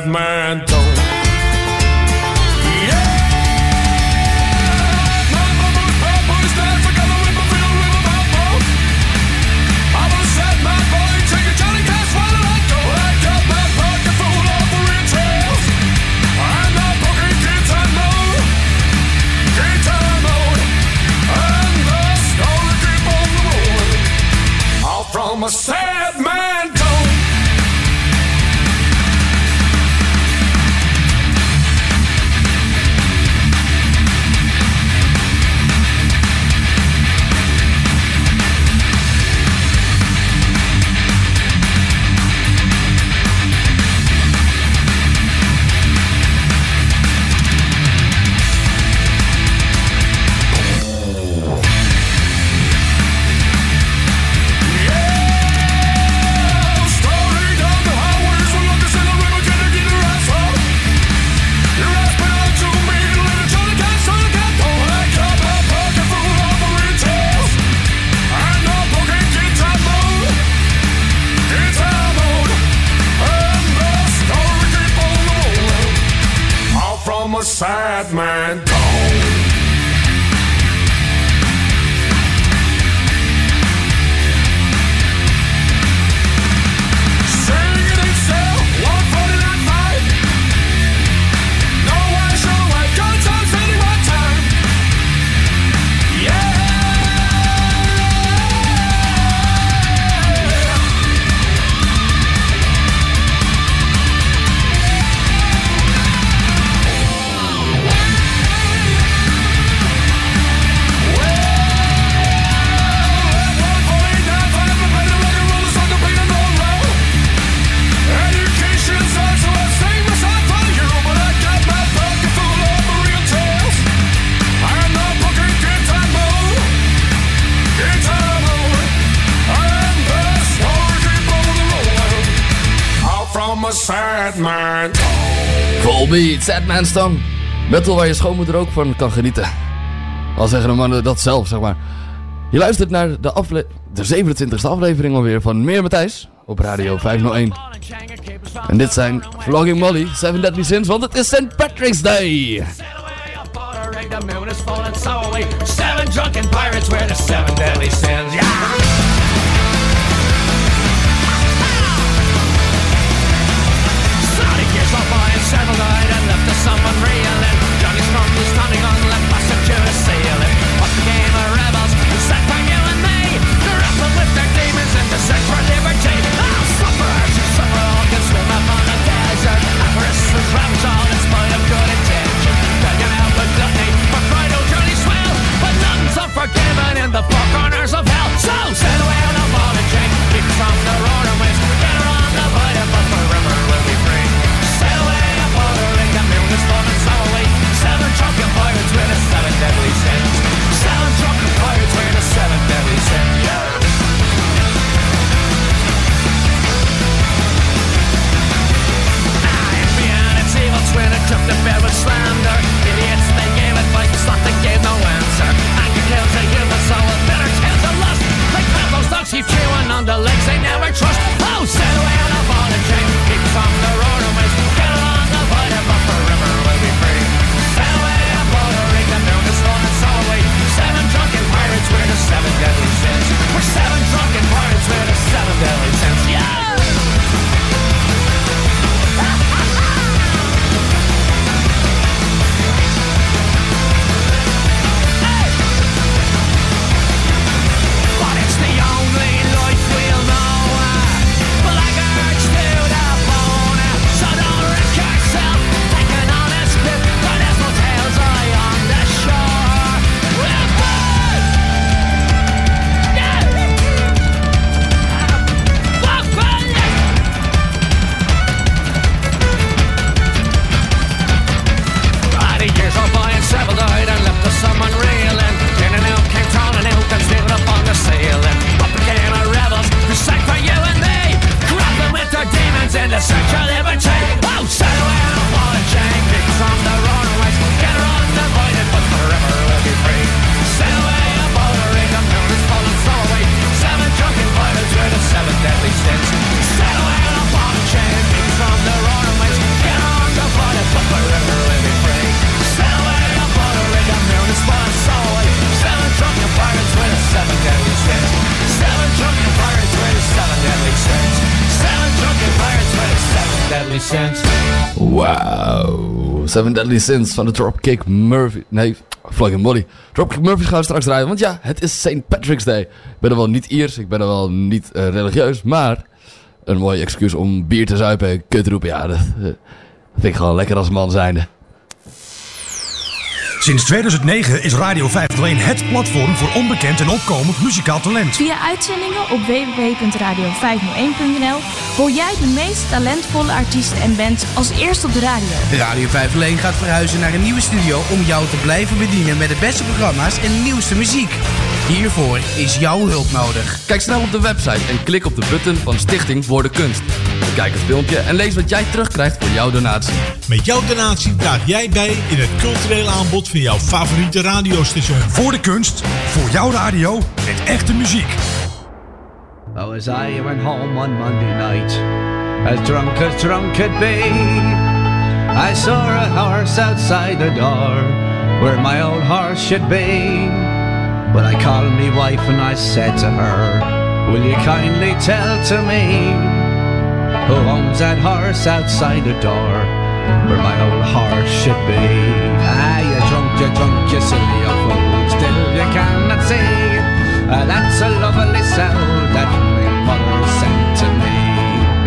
Sad man a sad man. Volbeat, Sadman Stam. Metal waar je schoonmoeder ook van kan genieten. Al zeggen de mannen dat zelf, zeg maar. Je luistert naar de, afle de 27e aflevering alweer van Meer Matthijs op Radio 501. En dit zijn Vlogging Molly, Seven Deadly Sins, want het is St. Patrick's Day. The moon is full and so are we. Seven drunken pirates wear the seven deadly sins. Yeah! the four corners of hell. So sail away on a bottle, and chain, keep from the road and winds. Get around the body, but forever will be free. Sail away upon bottle. ring that moon is falling slowly. Seven drunken pirates with a seven deadly sins. Seven drunken pirates with a seven deadly sin. Yeah. When I jumped the bed with slander keep chewing on the legs they never trust. Oh, set away on a ball and chain, keep from the road and waste. Get along the border, but forever we'll be free. Set away on Puerto Rican, noon is long and so Seven drunken pirates, we're the seven deadly sins. We're seven and the circle of a deadly sins. Wauw. Seven Deadly Sins van de Dropkick Murphy. Nee, Floyd Molly. Dropkick Murphys gaan we straks draaien. Want ja, het is St. Patrick's Day. Ik ben er wel niet Iers, ik ben er wel niet eh, religieus. Maar een mooi excuus om bier te zuipen en kut roepen. Ja, dat, eh, vind ik gewoon lekker als man zijnde. Sinds 2009 is Radio 501 het platform voor onbekend en opkomend muzikaal talent. Via uitzendingen op www.radio501.nl hoor jij de meest talentvolle artiesten en bands als eerst op de radio. Radio 501 gaat verhuizen naar een nieuwe studio om jou te blijven bedienen met de beste programma's en de nieuwste muziek. Hiervoor is jouw hulp nodig. Kijk snel op de website en klik op de button van Stichting Voor de Kunst. Kijk het filmpje en lees wat jij terugkrijgt voor jouw donatie. Met jouw donatie draag jij bij in het culturele aanbod van jouw favoriete radiostation. Voor de kunst, voor jouw radio, met echte muziek. Oh, as I went home on Monday night, as drunk as drunk could be, I saw a horse outside the door, where my old horse should be. But I called me wife and I said to her, Will you kindly tell to me who owns that horse outside the door, where my old horse should be? Ah, you drunk, you drunk, you silly old fool, still you cannot see. Ah, that's a lovely sound that my mother sent to me.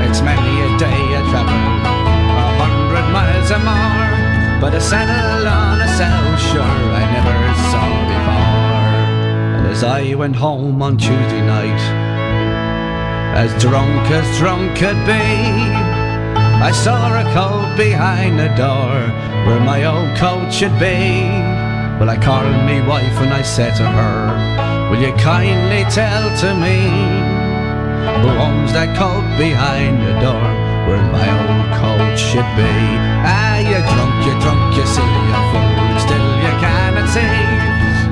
It's many a day I travel a hundred miles or more, but a saddle on a sow sure I never I went home on Tuesday night, as drunk as drunk could be, I saw a coat behind the door where my old coat should be. Well, I called me wife and I said to her, Will you kindly tell to me who owns that coat behind the door where my old coat should be? Ah, you drunk, you drunk, you silly fool, still you cannot see.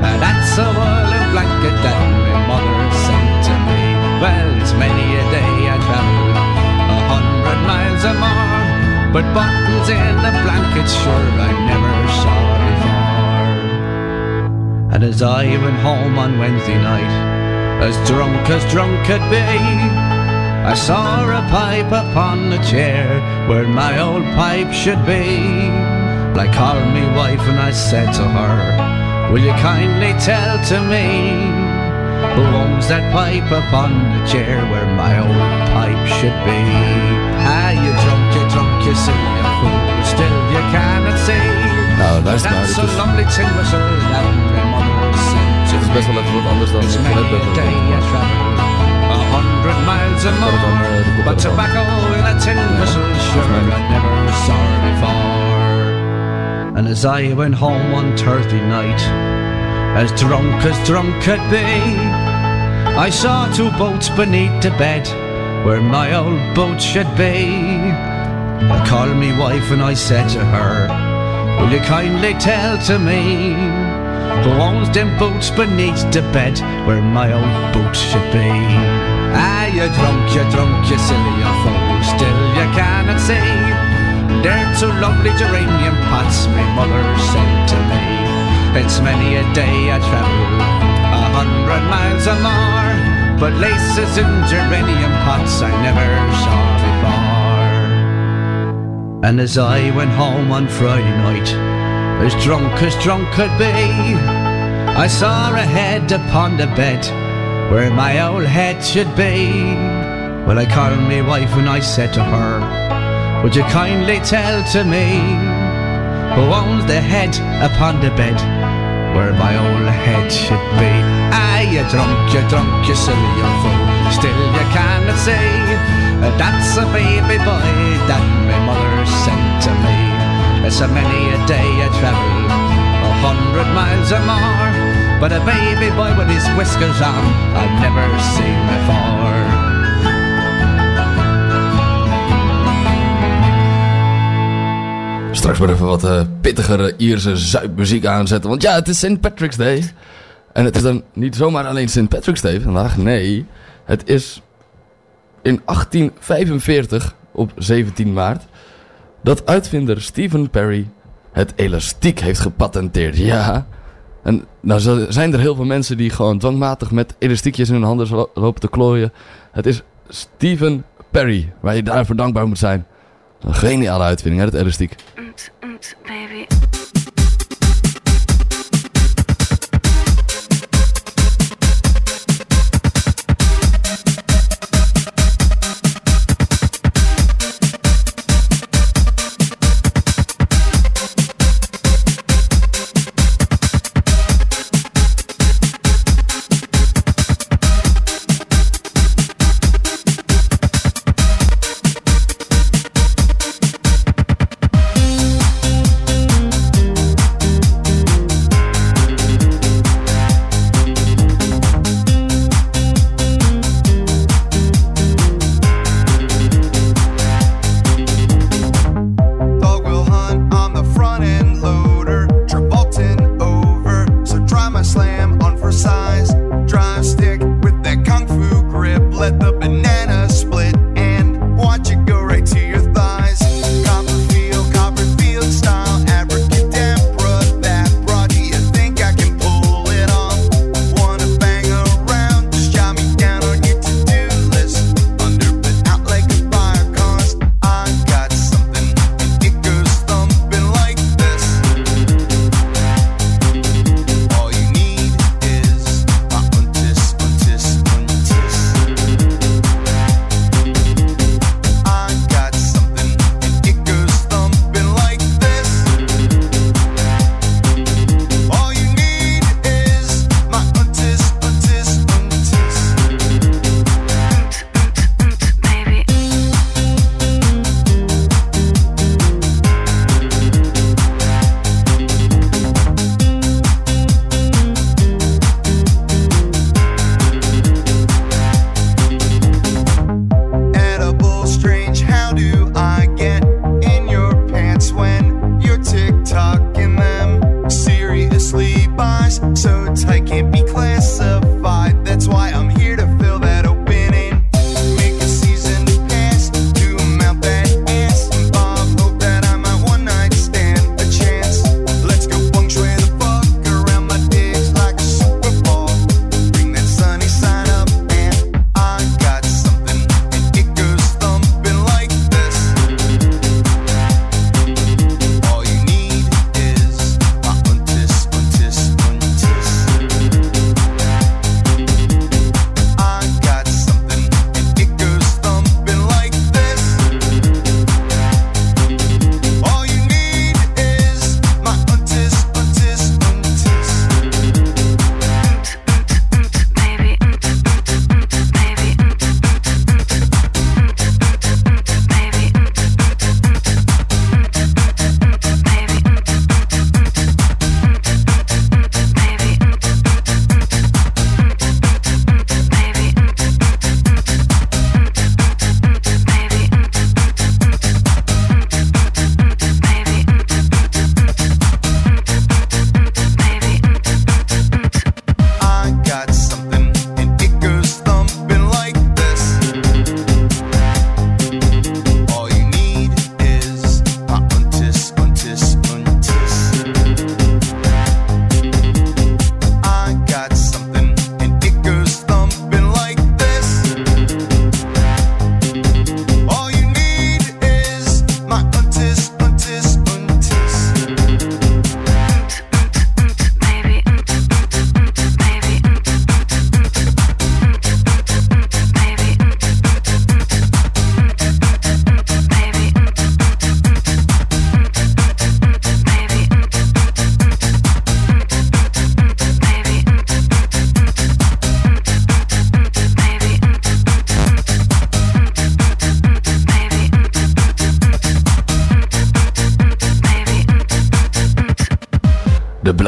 That's a woolen blanket that my mother sent to me. Well, it's many a day I travel a hundred miles or more, but buttons in the blanket sure I never saw before. And as I went home on Wednesday night, as drunk as drunk could be, I saw a pipe upon the chair where my old pipe should be. I called me wife and I said to her, Will you kindly tell to me who owns that pipe upon the chair where my old pipe should be? Ah, you drunk, you drunk, you silly fool, still you cannot see. Nou, luister maar. That's Dit a is, lovely tin whistle that my mother sent to dit is best wel even wat anders dan It's many net a day I travel a hundred miles or het de more, but tobacco in a tin whistle sure I never saw before. And as I went home on Thursday night, as drunk as drunk could be, I saw two boats beneath the bed where my old boat should be. I called me wife and I said to her, Will you kindly tell to me who owns them boats beneath the bed where my old boat should be? Ah, you drunk, you drunk, you silly you fool, still you cannot see. They're two lovely geranium pots my mother sent to me. It's many a day I travel a hundred miles or more, but laces in geranium pots I never saw before. And as I went home on Friday night, as drunk as drunk could be, I saw a head upon the bed where my old head should be. Well, I called me wife and I said to her, Would you kindly tell to me who owns the head upon the bed where my old head should be? Ah, you drunk, you drunk, you silly young fool, still you cannot say that's a baby boy that my mother sent to me. It's a many a day I travel a hundred miles or more, but a baby boy with his whiskers on I've never seen before. straks maar even wat uh, pittigere Ierse zuidmuziek aanzetten. Want ja, het is St. Patrick's Day. En het is dan niet zomaar alleen St. Patrick's Day vandaag. Nee, het is in 1845 op 17 maart dat uitvinder Stephen Perry het elastiek heeft gepatenteerd. Ja. En nou zijn er heel veel mensen die gewoon dwangmatig met elastiekjes in hun handen lopen te klooien. Het is Stephen Perry, waar je daarvoor dankbaar moet zijn. Een geniale uitvinding, hè, dat elastiek.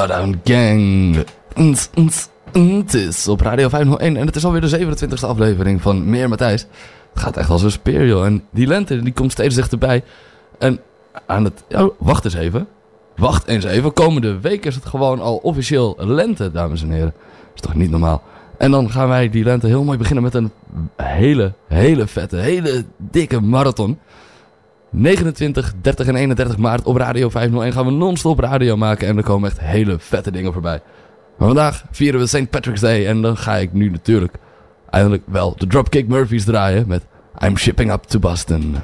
Shutdown Gang. Ns, ns, op Radio 501 en het is alweer de 27e aflevering van Meer Matthijs. Het gaat echt als een speer, joh. En die lente die komt steeds dichterbij. En aan het... Wacht eens even. Wacht eens even. Komende week is het gewoon al officieel lente, dames en heren. Is toch niet normaal? En dan gaan wij die lente heel mooi beginnen met een hele, hele vette, hele dikke marathon. 29, 30 en 31 maart op Radio 501 gaan we non-stop radio maken. En er komen echt hele vette dingen voorbij. Maar vandaag vieren we St. Patrick's Day. En dan ga ik nu natuurlijk eindelijk wel de Dropkick Murphys draaien met I'm Shipping Up to Boston.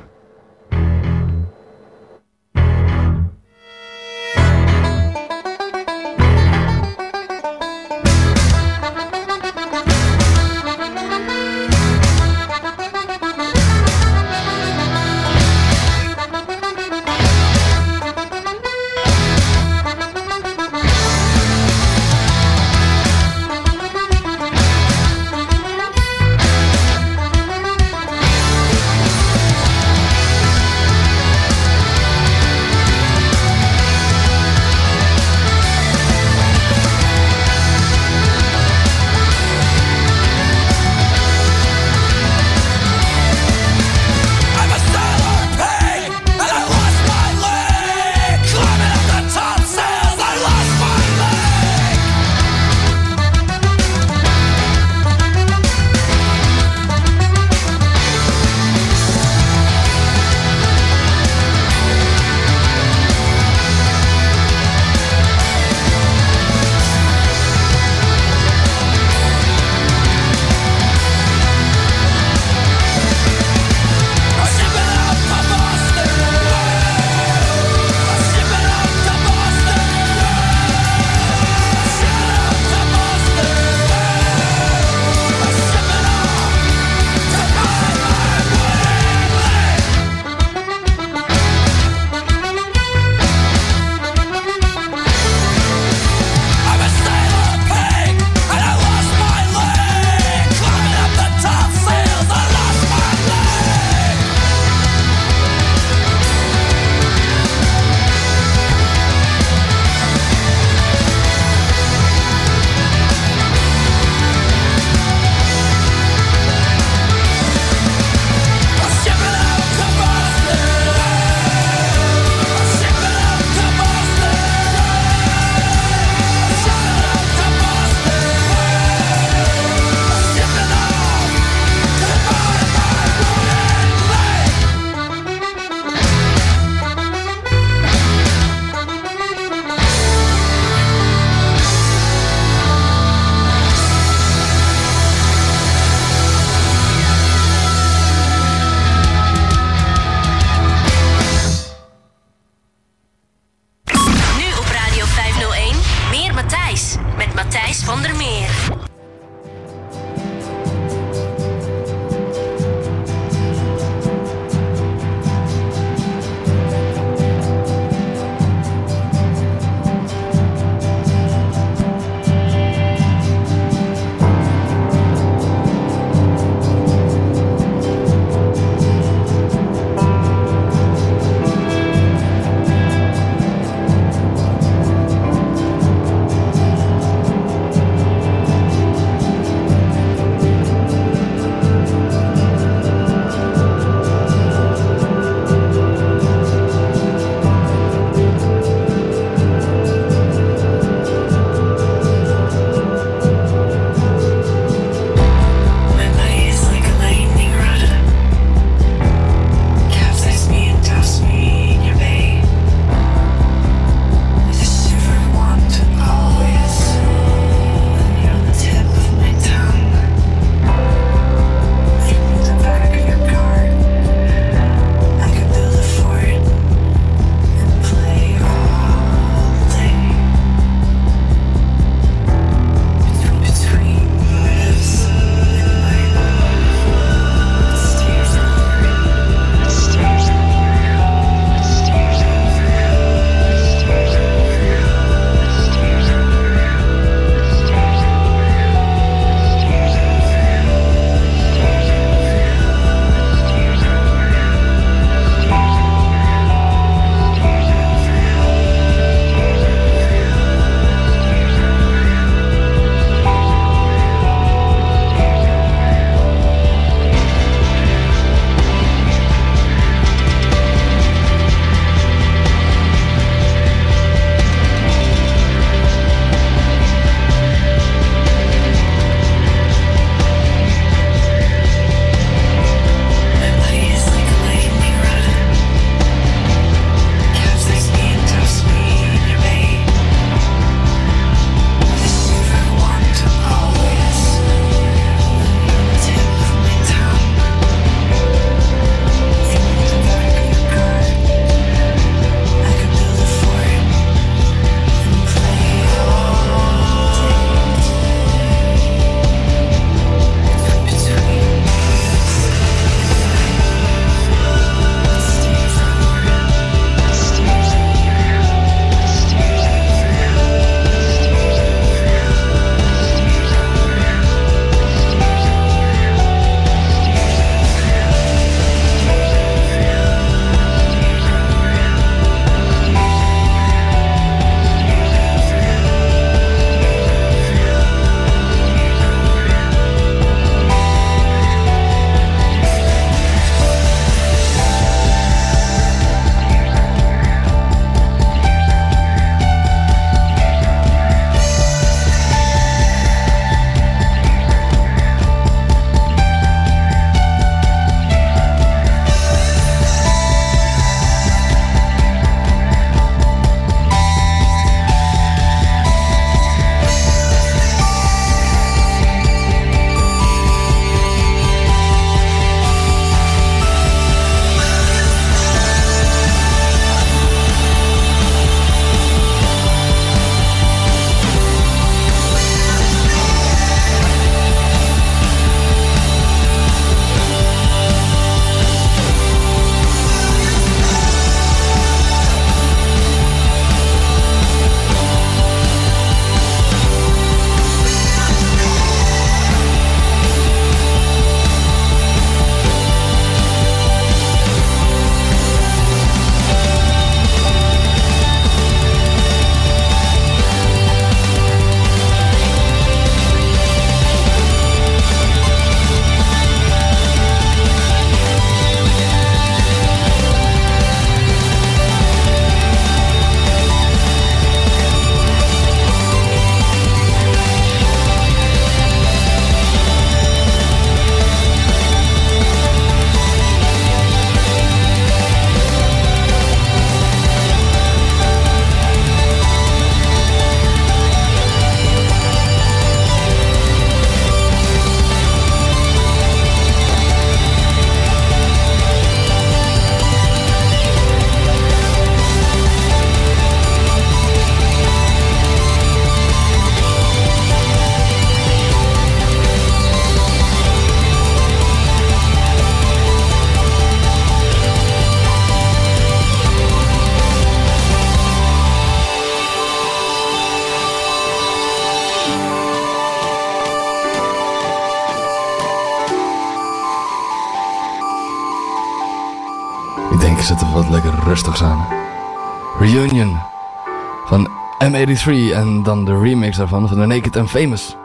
1983 en dan de remix daarvan van The Naked and Famous.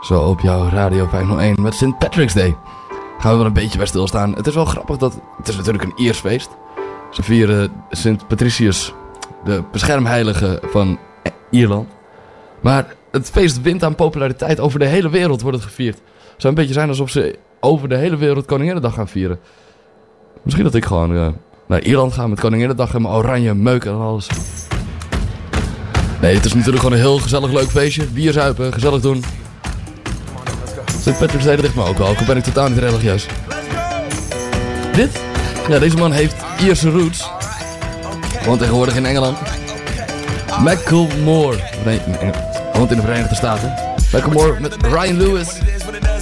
Zo op jouw Radio 501 met St. Patrick's Day. Gaan we wel een beetje bij stilstaan. Het is wel grappig dat... Het is natuurlijk een Iers feest. Ze vieren Sint Patricius, de beschermheilige van Ierland. Maar het feest wint aan populariteit. Over de hele wereld wordt het gevierd. Het zou een beetje zijn alsof ze over de hele wereld Koninginnedag gaan vieren. Misschien dat ik gewoon eh, naar Ierland ga met Koninginnedag en mijn oranje meuk en alles. Nee, het is natuurlijk gewoon een heel gezellig leuk feestje. Bier zuipen, gezellig doen. St. Patrick's Day ligt me ook al ben ik totaal niet religieus. Dit? Ja, deze man heeft Ierse roots. Woont tegenwoordig in Engeland. Macklemore. Nee, in Eng- woont in de Verenigde Staten. Macklemore met Ryan Lewis.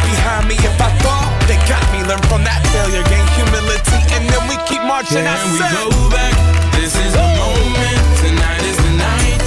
behind me. If I fall, they got me. Learn from that failure, gain humility, and then we keep marching. I Can we said- go back? This is the moment. Tonight is the night.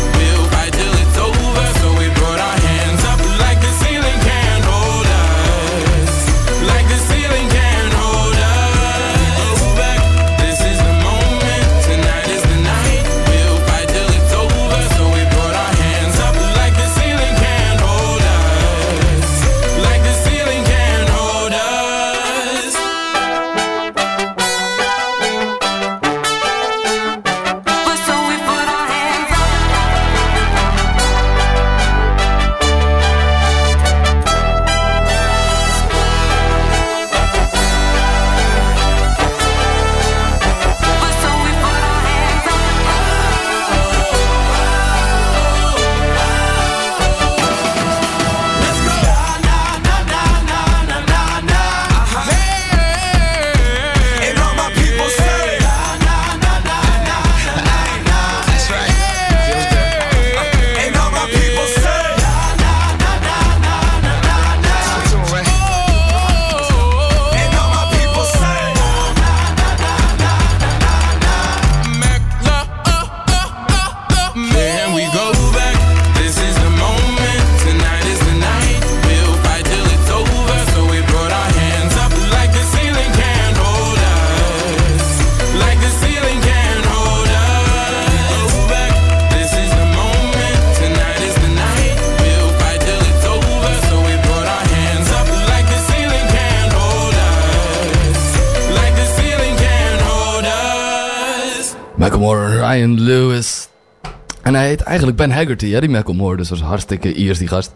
Eigenlijk Ben Haggerty, hè, die Macklemore. Dus dat is hartstikke Iers, die gast.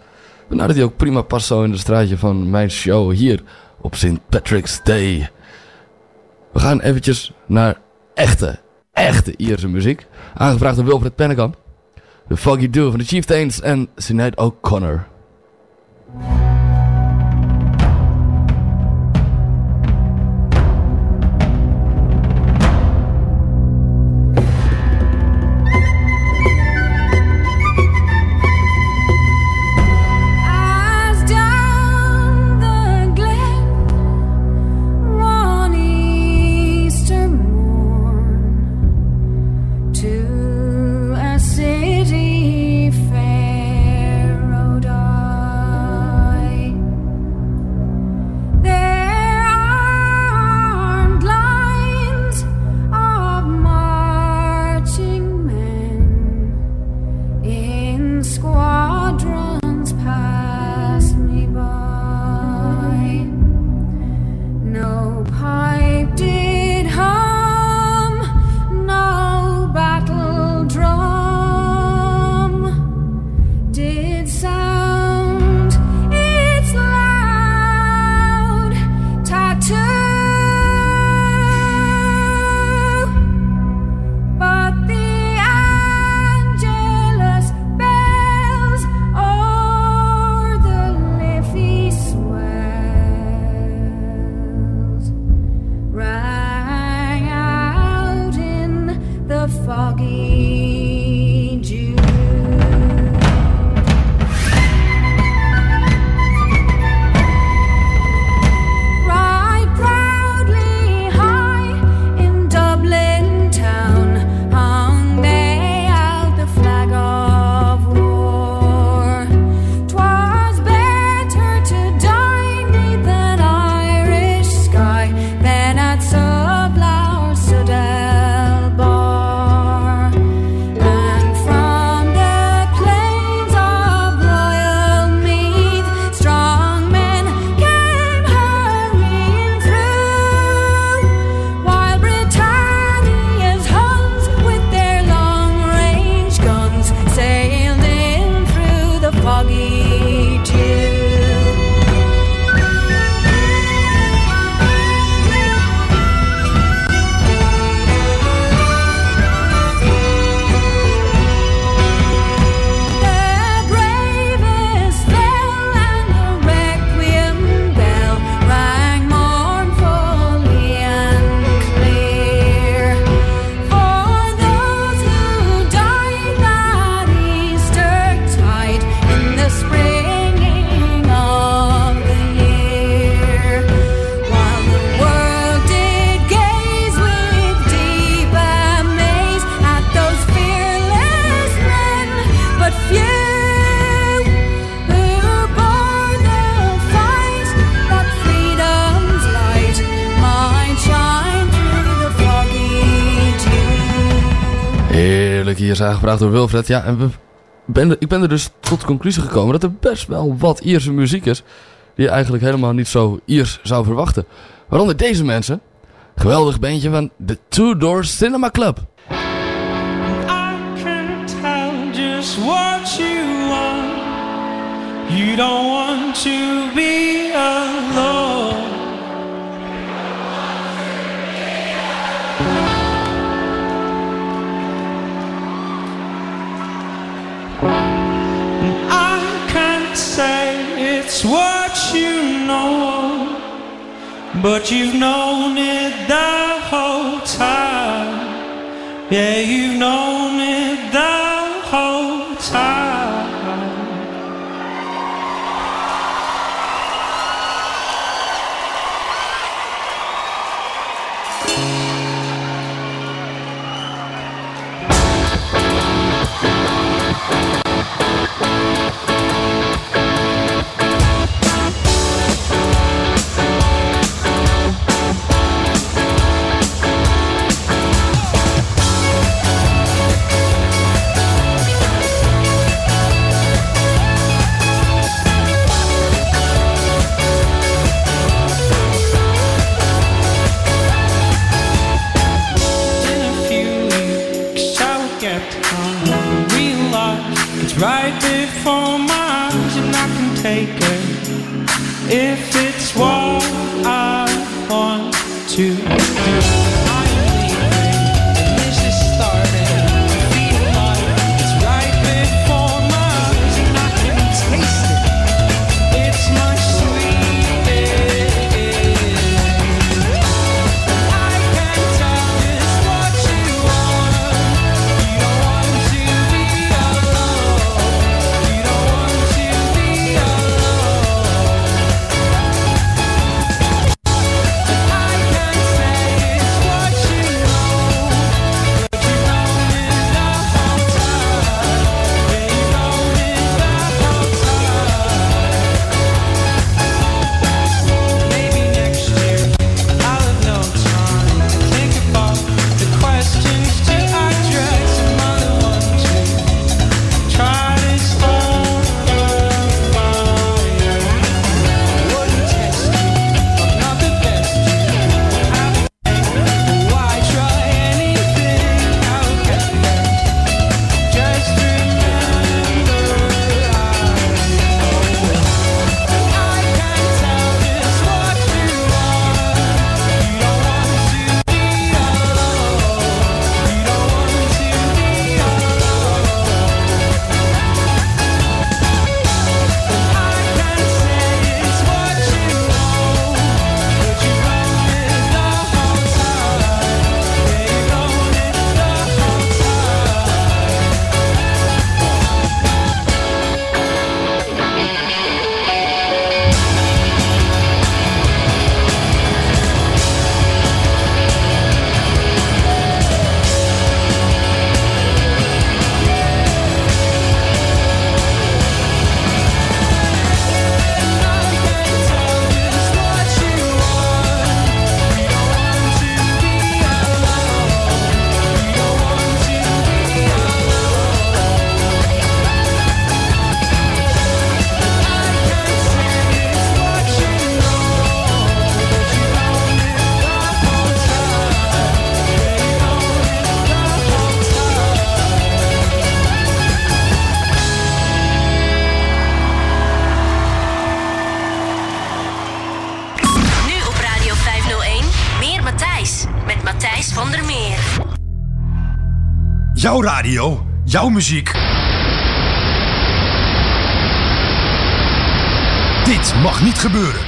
Vandaar dat hij ook prima past zo in de straatje van mijn show hier op St. Patrick's Day. We gaan eventjes naar echte, echte Ierse muziek. Aangevraagd door Wilfred Pennekamp. The Foggy Dew van de Chieftains en Sinead O'Connor. Is aangevraagd door Wilfred. Ja, en we ben, ik ben er dus tot de conclusie gekomen dat er best wel wat Ierse muziek is. Die je eigenlijk helemaal niet zo Iers zou verwachten. Waaronder deze mensen. Geweldig bandje van de Two Door Cinema Club. can tell just what you want. You don't want to be alone. But you've known it the whole time. Yeah, you've known it the if it's what I want to jouw muziek. Dit mag niet gebeuren.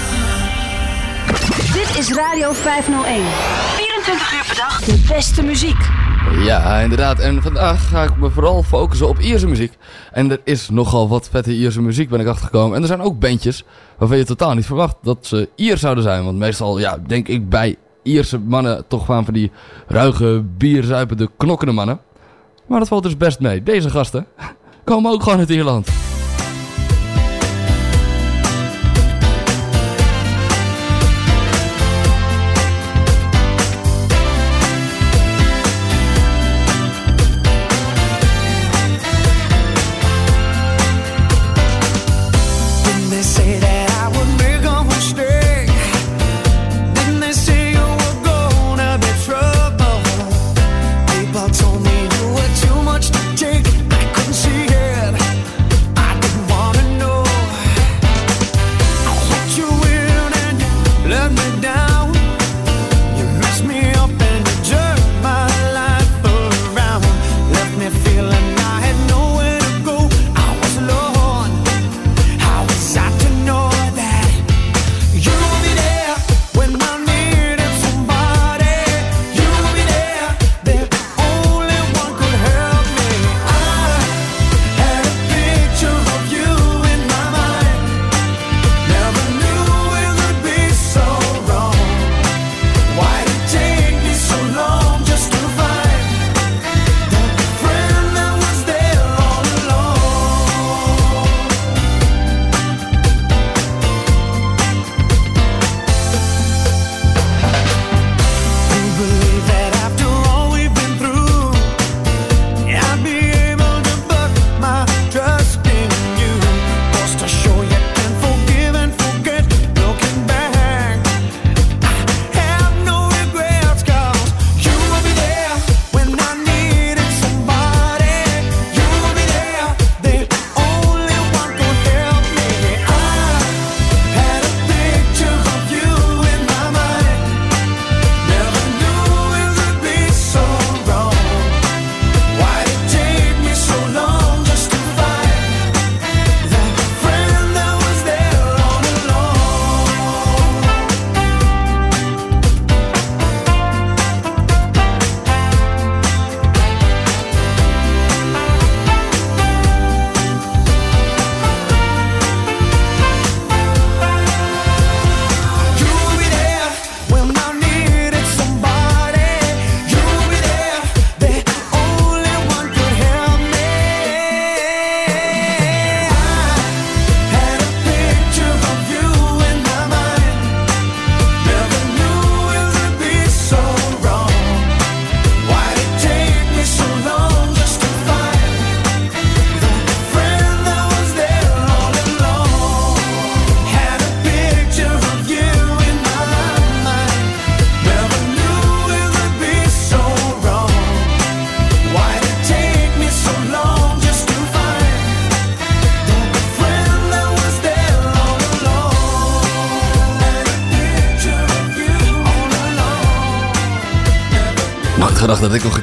Dit is Radio 501. 24 uur per dag de beste muziek. Ja, inderdaad. En vandaag ga ik me vooral focussen op Ierse muziek. En er is nogal wat vette Ierse muziek, ben ik achtergekomen. En er zijn ook bandjes waarvan je totaal niet verwacht dat ze Ier zouden zijn. Want meestal, ja, denk ik bij Ierse mannen toch gewoon van die ruige, bierzuipende, knokkende mannen. Maar dat valt dus best mee. Deze gasten komen ook gewoon uit Ierland.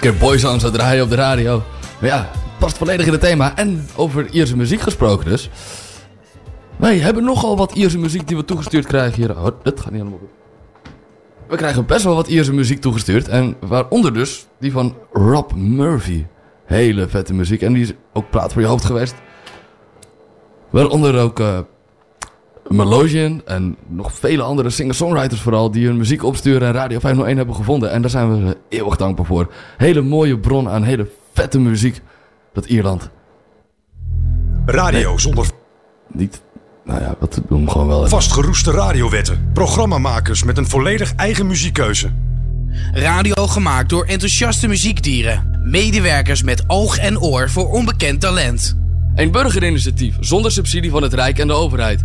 Een keer Boyzone zou draaien op de radio. Maar ja, past volledig in het thema. En over Ierse muziek gesproken dus. Wij hebben nogal wat Ierse muziek die we toegestuurd krijgen hier. Oh, dat gaat niet helemaal goed. We krijgen best wel wat Ierse muziek toegestuurd. En waaronder dus die van Rob Murphy. Hele vette muziek. En die is ook plaat voor je hoofd geweest. Waaronder ook eh Melodian en nog vele andere singer-songwriters vooral... die hun muziek opsturen en Radio 501 hebben gevonden. En daar zijn we ze eeuwig dankbaar voor. Hele mooie bron aan hele vette muziek. Dat Ierland. Radio zonder Niet... Nou ja, wat doen we gewoon wel. even. vastgeroeste radiowetten. Programmamakers met een volledig eigen muziekkeuze. Radio gemaakt door enthousiaste muziekdieren. Medewerkers met oog en oor voor onbekend talent. Een burgerinitiatief zonder subsidie van het Rijk en de overheid.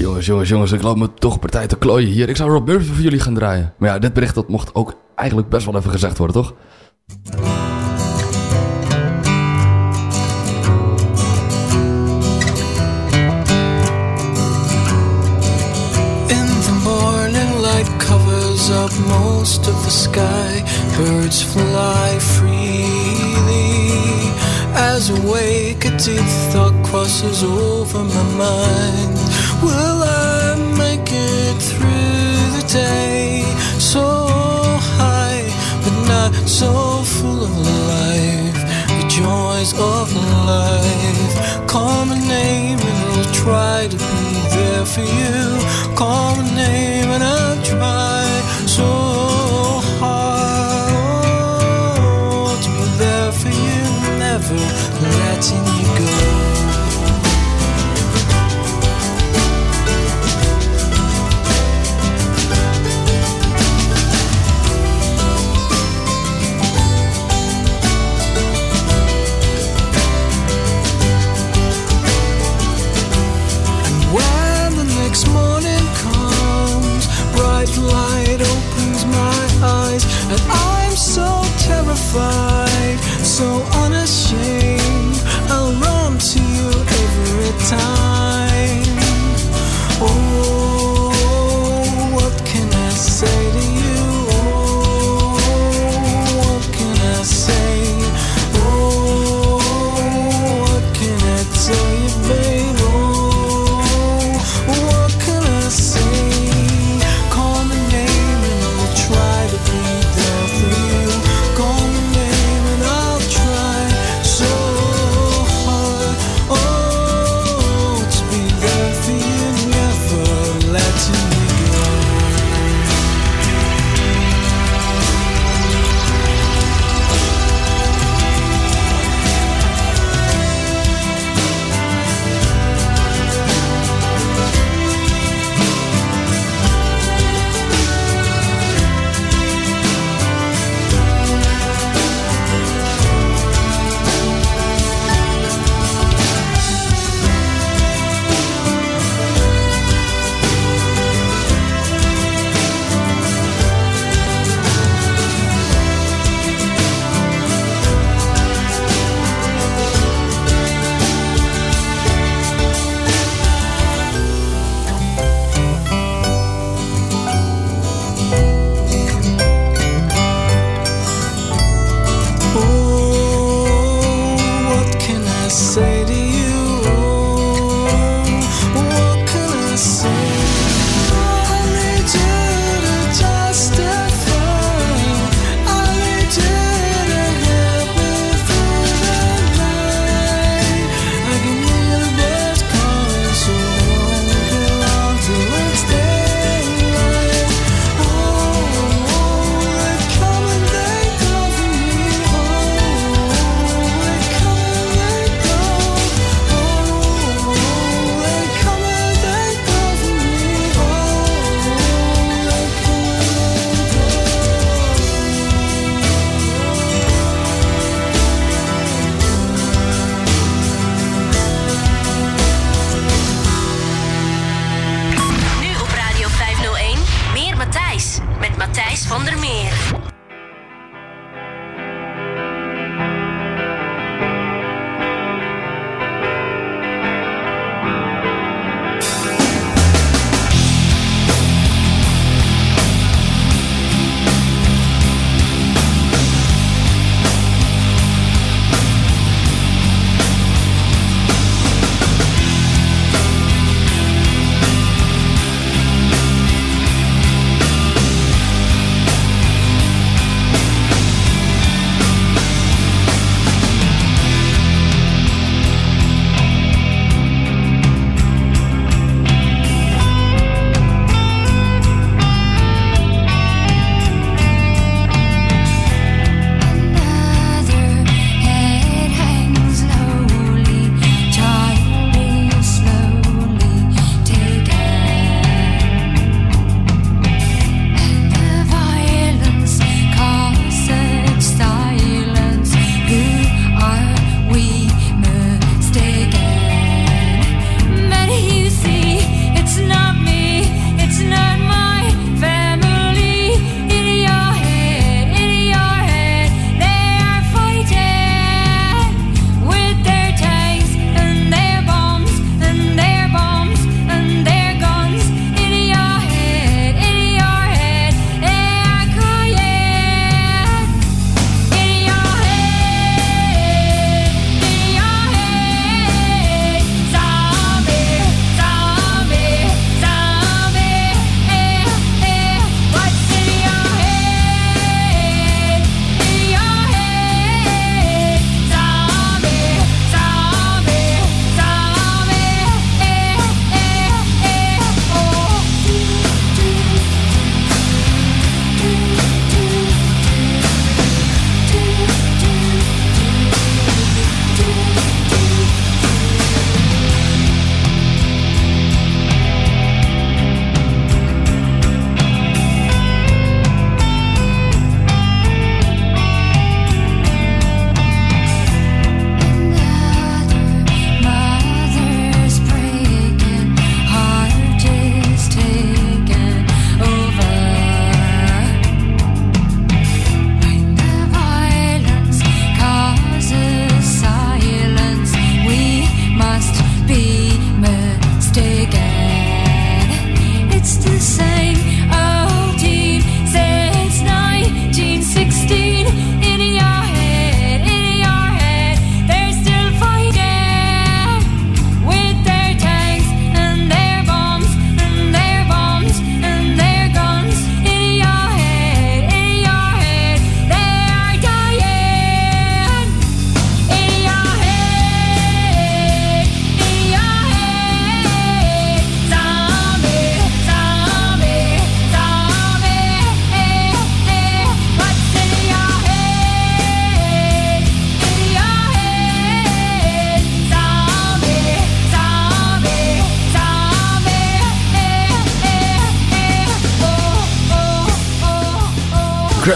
Jongens, jongens, jongens, ik loop me toch partij te klooien hier. Ik zou Rob Murphy voor jullie gaan draaien. Maar ja, dit bericht dat mocht ook eigenlijk best wel even gezegd worden, toch? In the morning light covers up most of the sky. Birds fly freely. As awake, a deep thought crosses over my mind. Will I make it through the day? So high, but not so full of life. The joys of life. Call my name and I'll try to be there for you. Call my name and I'll try so hard to be there for you, never letting you go.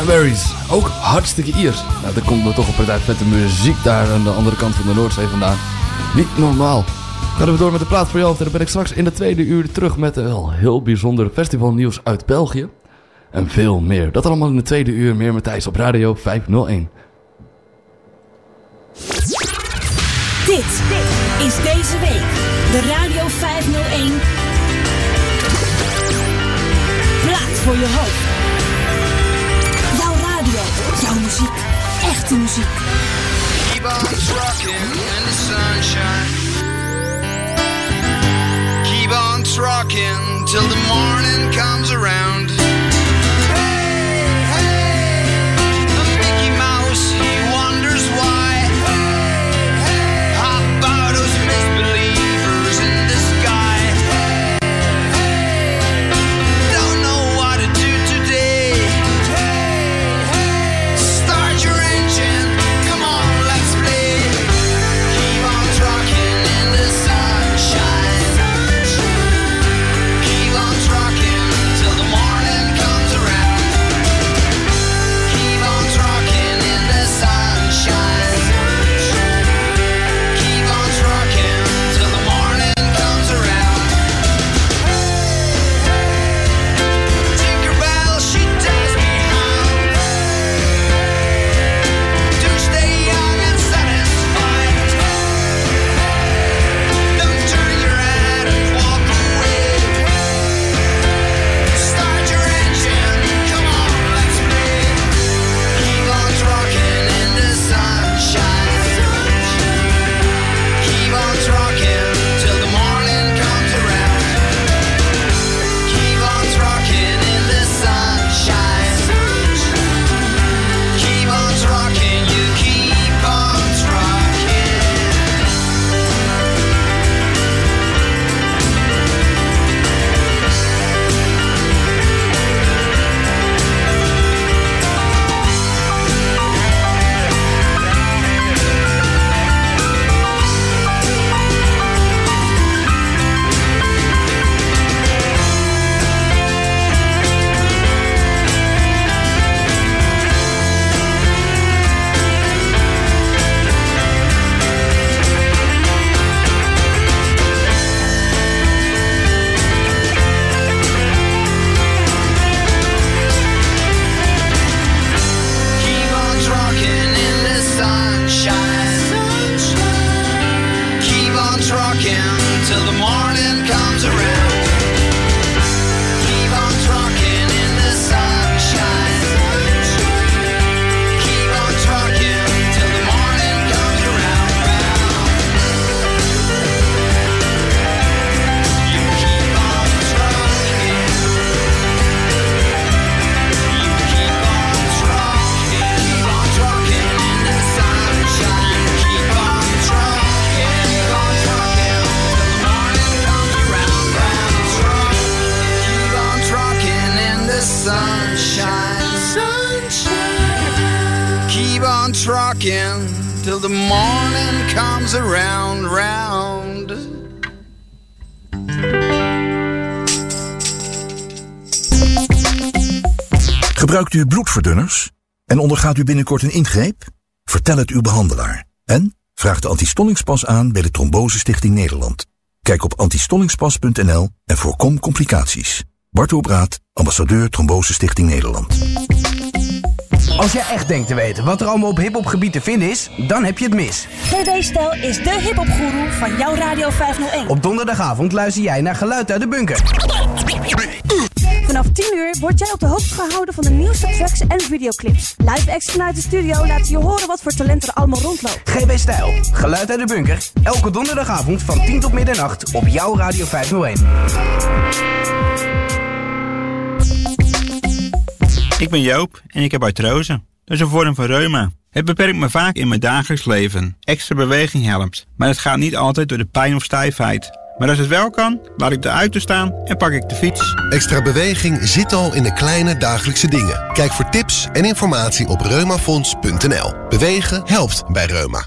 Cranberries, ook hartstikke Iers. Nou, dan komt er toch een partij vette muziek daar aan de andere kant van de Noordzee vandaan. Niet normaal. Gaan we door met de plaat voor je hoofd. En dan ben ik straks in de tweede uur terug met een wel heel bijzonder festivalnieuws uit België. En veel meer. Dat allemaal in de tweede uur. Meer Matthijs op Radio 501. Dit is deze week de Radio 501 Plaat voor je hoofd. Jouw muziek, echte muziek. Keep on trucking in the sunshine. Keep on trucking till the morning comes around. U bloedverdunners en ondergaat u binnenkort een ingreep? Vertel het uw behandelaar. En vraag de antistollingspas aan bij de Trombose Stichting Nederland. Kijk op antistollingspas.nl en voorkom complicaties. Bart Obraat, ambassadeur Trombose Stichting Nederland. Als jij echt denkt te weten wat er allemaal op hiphopgebied te vinden is, dan heb je het mis. GW Stijl is de hiphopgoeroe van jouw Radio 501. Op donderdagavond luister jij naar Geluid uit de Bunker. Vanaf 10 uur word jij op de hoogte gehouden van de nieuwste tracks en videoclips. Live acts vanuit de studio laten je horen wat voor talent er allemaal rondloopt. GB Stijl, Geluid uit de Bunker. Elke donderdagavond van 10 tot middernacht op jouw Radio 501. Ik ben Joop en ik heb artrose. Dat is een vorm van reuma. Het beperkt me vaak in mijn dagelijks leven. Extra beweging helpt, maar het gaat niet altijd door de pijn of stijfheid. Maar als het wel kan, laat ik de auto staan en pak ik de fiets. Extra beweging zit al in de kleine dagelijkse dingen. Kijk voor tips en informatie op reumafonds.nl. Bewegen helpt bij reuma.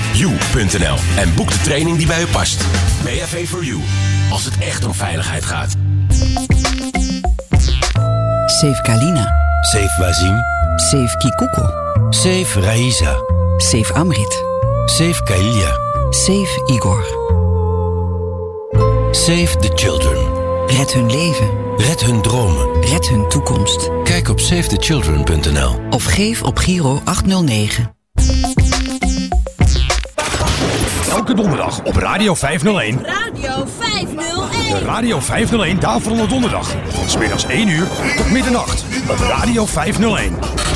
www.bav-4-u.nl en boek de training die bij u past. BHV for You, als het echt om veiligheid gaat. Save Kalina. Save Wazim. Save Kikuko. Save Raisa. Save Amrit. Save Kailia. Save Igor. Save the children. Red hun leven. Red hun dromen. Red hun toekomst. Kijk op savethechildren.nl. Of geef op Giro 809. Elke donderdag op Radio 501. Radio 501. De Radio 501 Daverende Donderdag. Van smiddags 1 uur tot middernacht. Op Radio 501.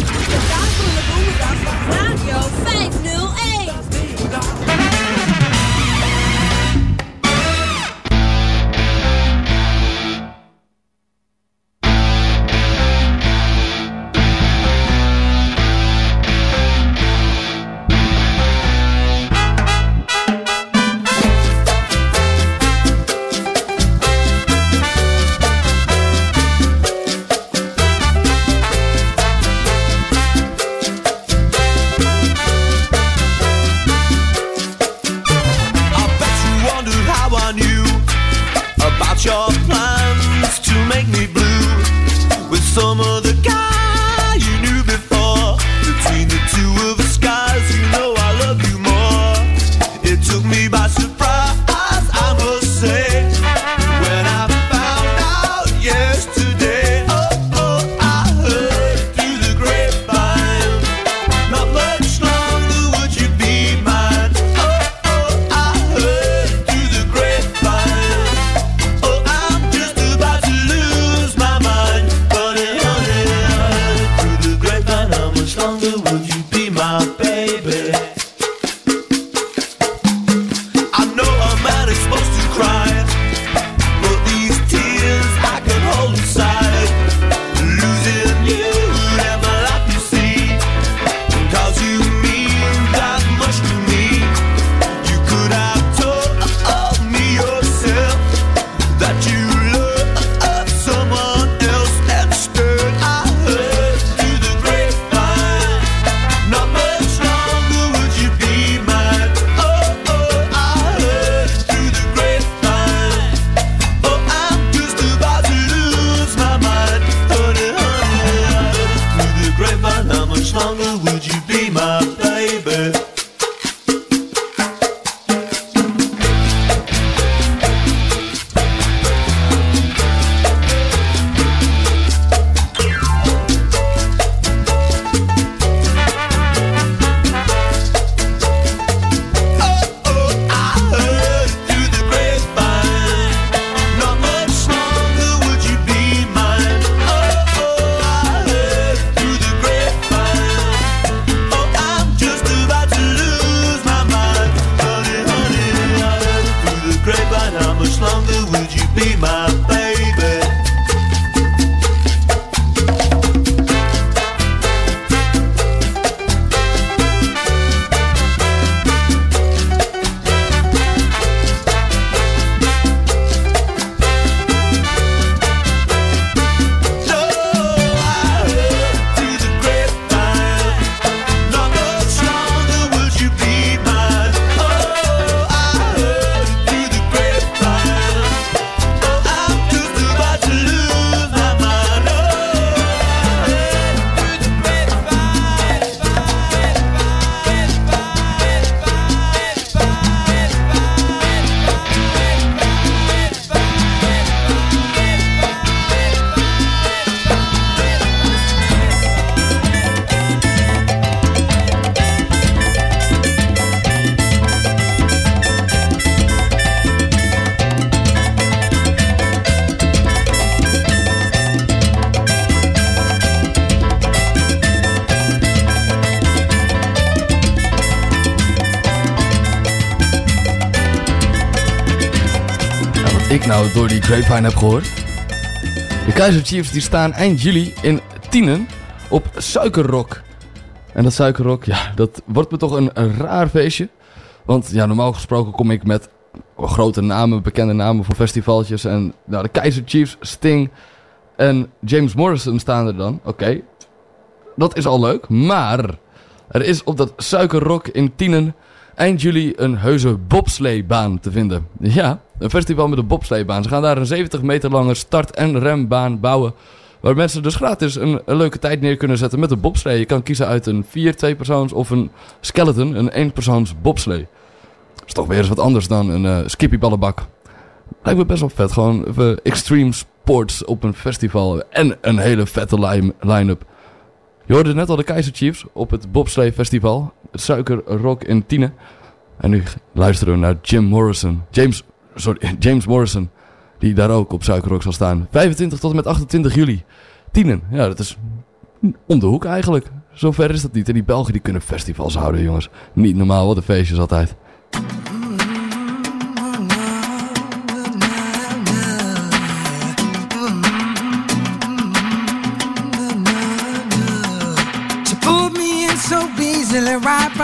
Nou door die grapevine heb gehoord? De Kaiser Chiefs die staan eind juli in Tienen op Suikerrok. En dat Suikerrok, ja, dat wordt me toch een, een raar feestje. Want ja, normaal gesproken kom ik met grote namen, bekende namen voor festivaltjes. En nou, de Kaiser Chiefs, Sting en James Morrison staan er dan. Oké, dat is al leuk. Maar er is op dat Suikerrok in Tienen eind juli een heuse bobsleebaan te vinden. Ja, een festival met een bobsleebaan. Ze gaan daar een 70 meter lange start- en rembaan bouwen. Waar mensen dus gratis een, leuke tijd neer kunnen zetten met een bobslee. Je kan kiezen uit een 4 2 persoons of een skeleton, een 1 persoons bobslee. Dat is toch weer eens wat anders dan een uh, skippyballenbak. Lijkt me best wel vet. Gewoon even extreme sports op een festival. En een hele vette line- line-up. Je hoorde net al de Kaiser Chiefs op het Bobslee Festival. Suiker Rock in Tienen. En nu luisteren we naar Jim Morrison. James, sorry, James Morrison. Die daar ook op Suiker Rock zal staan. 25 tot en met 28 juli. Tienen. Ja, dat is om de hoek eigenlijk. Zover is dat niet. En die Belgen die kunnen festivals houden, jongens. Niet normaal, wat een feestjes altijd. Right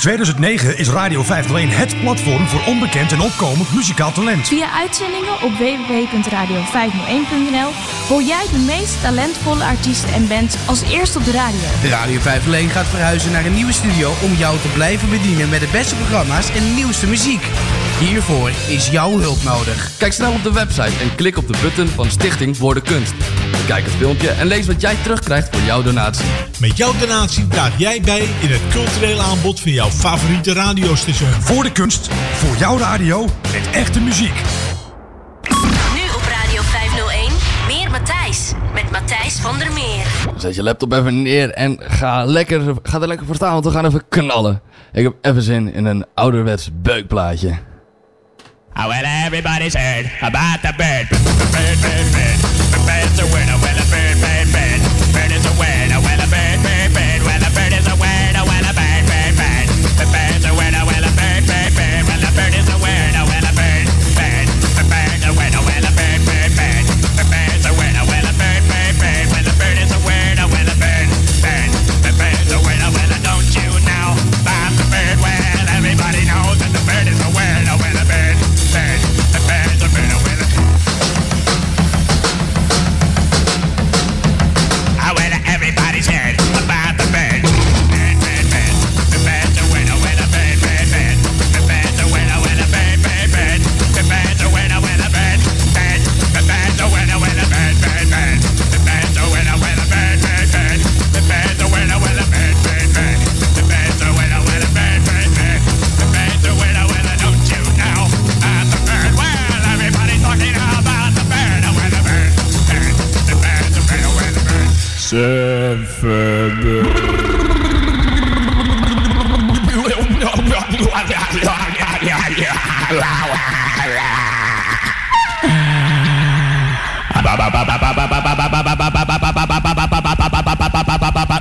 Sinds 2009 is Radio 501 het platform voor onbekend en opkomend muzikaal talent. Via uitzendingen op www.radio501.nl hoor jij de meest talentvolle artiesten en bands als eerste op de radio. De Radio 501 gaat verhuizen naar een nieuwe studio om jou te blijven bedienen met de beste programma's en nieuwste muziek. Hiervoor is jouw hulp nodig. Kijk snel op de website en klik op de button van Stichting Voor de Kunst. Kijk het filmpje en lees wat jij terugkrijgt voor jouw donatie. Met jouw donatie draag jij bij in het culturele aanbod van jouw favoriete radiostation. Voor de kunst, voor jouw radio, met echte muziek. Nu op Radio 501, meer Matthijs. Met Matthijs van der Meer. Zet je laptop even neer en ga, lekker, ga er lekker voor staan, want we gaan even knallen. Ik heb even zin in een ouderwets beukplaatje. Oh, well, everybody's heard about the bird. bird, bird, bird. better when I went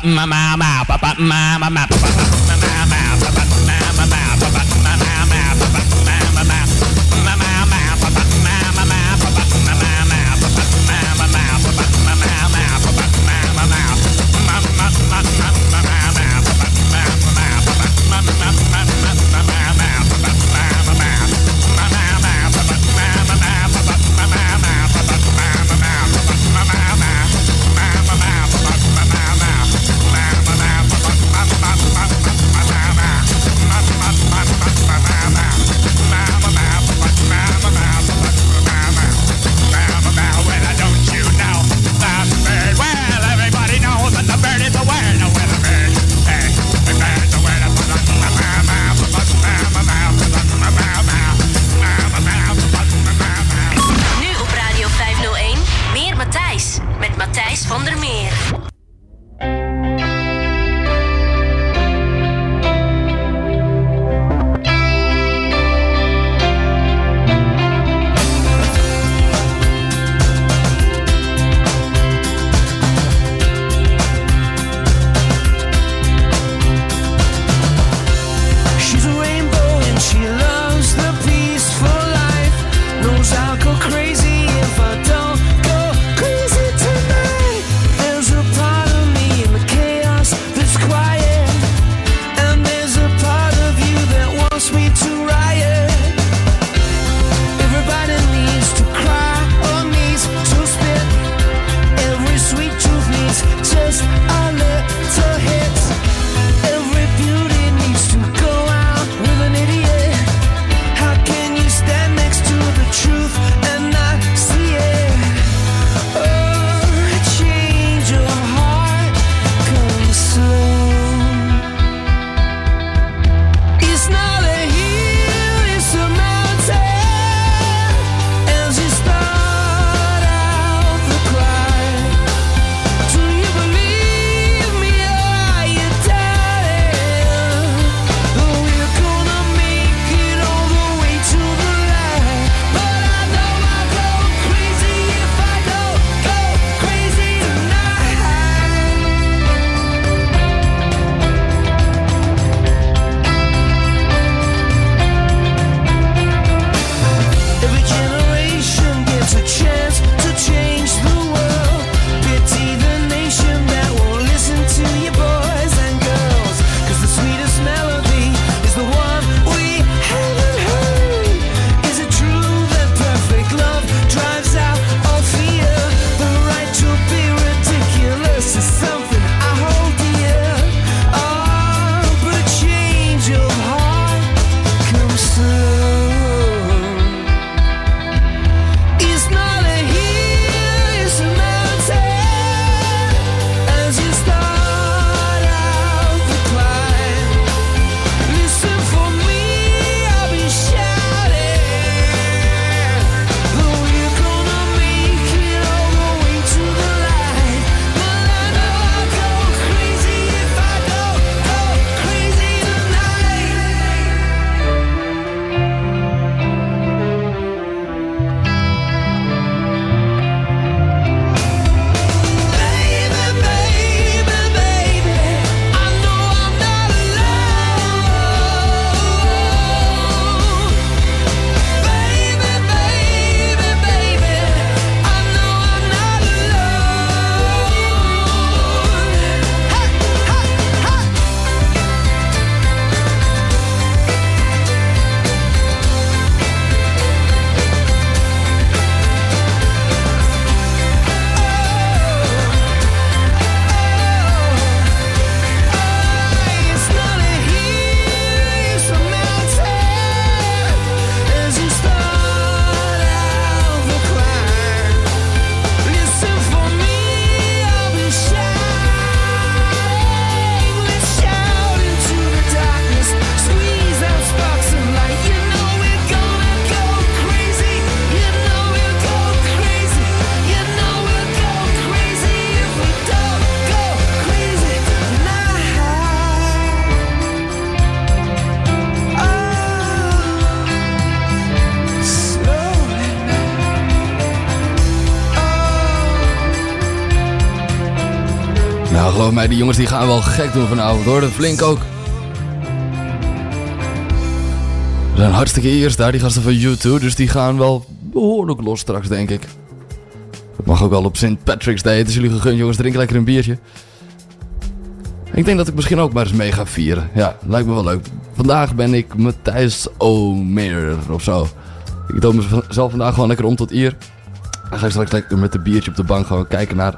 Ma ma ma, pa pa ma ma ma, pa pa ma ma. Mij, die jongens die gaan wel gek doen vanavond hoor. Dat flink ook. We zijn hartstikke eerst daar, die gasten van U2. Dus die gaan wel behoorlijk los straks, denk ik. Het mag ook wel op St. Patrick's Day. Het is jullie gegund, jongens. Drink lekker een biertje. Ik denk dat ik misschien ook maar eens mee ga vieren. Ja, lijkt me wel leuk. Vandaag ben ik Matthijs Omer of zo. Ik doe mezelf vandaag gewoon lekker om tot hier. Dan ga ik straks lekker met een biertje op de bank gewoon kijken naar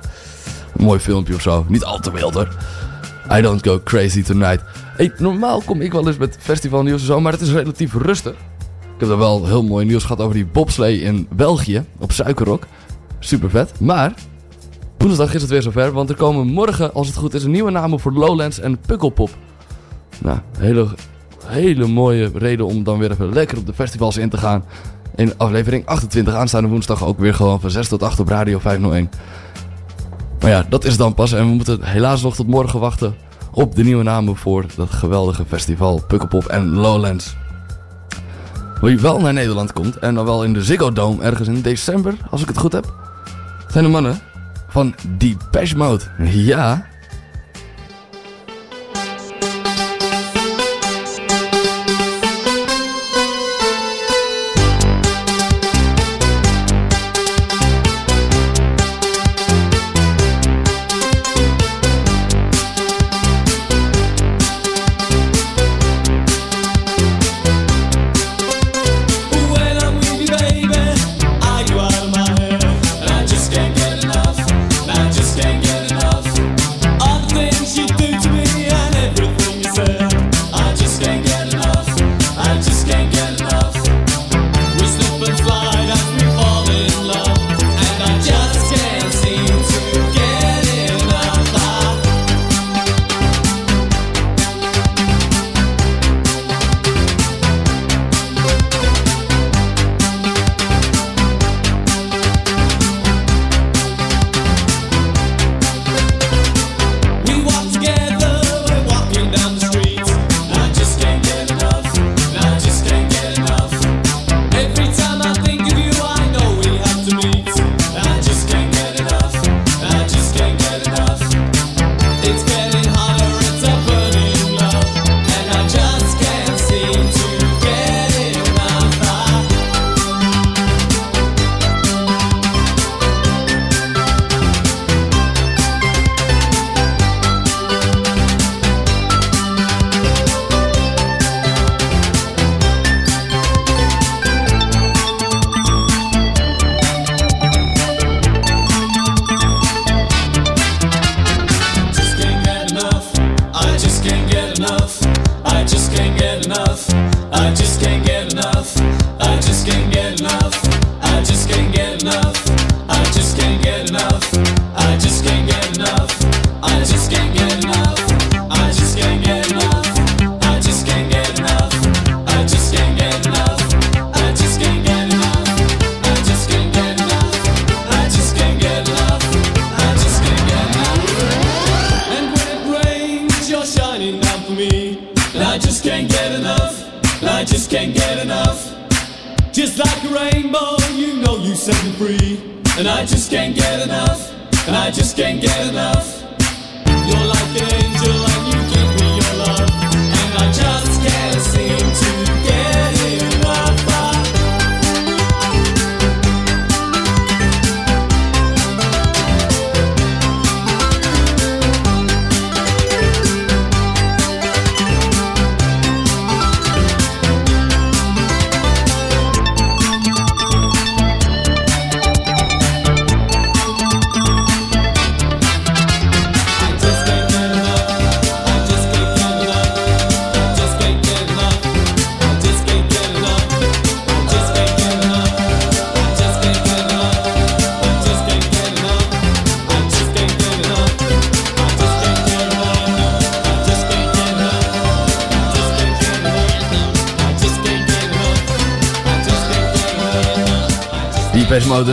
mooi filmpje of zo. Niet al te wild hoor. I don't go crazy tonight. Hey, normaal kom ik wel eens met festivalnieuws en zo, maar het is relatief rustig. Ik heb er wel heel mooi nieuws gehad over die bobslee in België op Suikerrok. Super vet. Maar woensdag is het weer zover, want er komen morgen, als het goed is, een nieuwe namen voor Lowlands en Pukkelpop. Nou, hele, hele mooie reden om dan weer even lekker op de festivals in te gaan. In aflevering 28 aanstaande woensdag ook weer gewoon van 6 tot 8 op Radio 501. Maar ja, dat is dan pas en we moeten helaas nog tot morgen wachten op de nieuwe namen voor dat geweldige festival Pukkelpop en Lowlands. Wie wel naar Nederland komt en dan wel in de Ziggo Dome ergens in december, als ik het goed heb, zijn de mannen van Depeche Mode. Ja,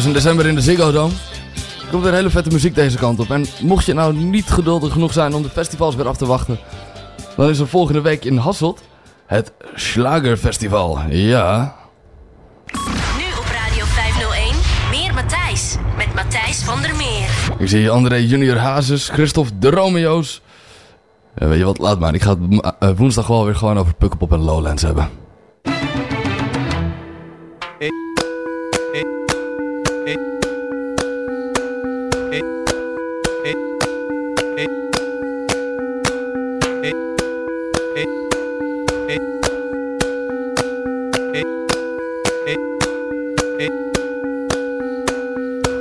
in december in de Ziggo Dome. Er komt weer hele vette muziek deze kant op. En mocht je nou niet geduldig genoeg zijn om de festivals weer af te wachten... dan is er volgende week in Hasselt het Schlagerfestival. Ja... Nu op Radio 501, meer Matthijs. Met Matthijs van der Meer. Ik zie André Junior Hazes, Christophe de Romeo's. Weet je wat, laat maar. Ik ga het eh, woensdag wel weer gewoon over Pukkelpop en Lowlands hebben.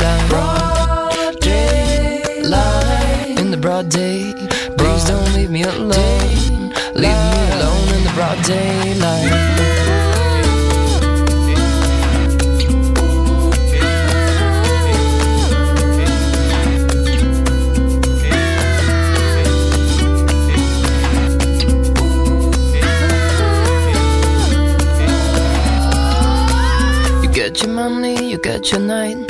Daylight. Broad daylight. In the broad day. Please don't leave me alone. Leave me alone in the broad daylight. You get your money, you get your night.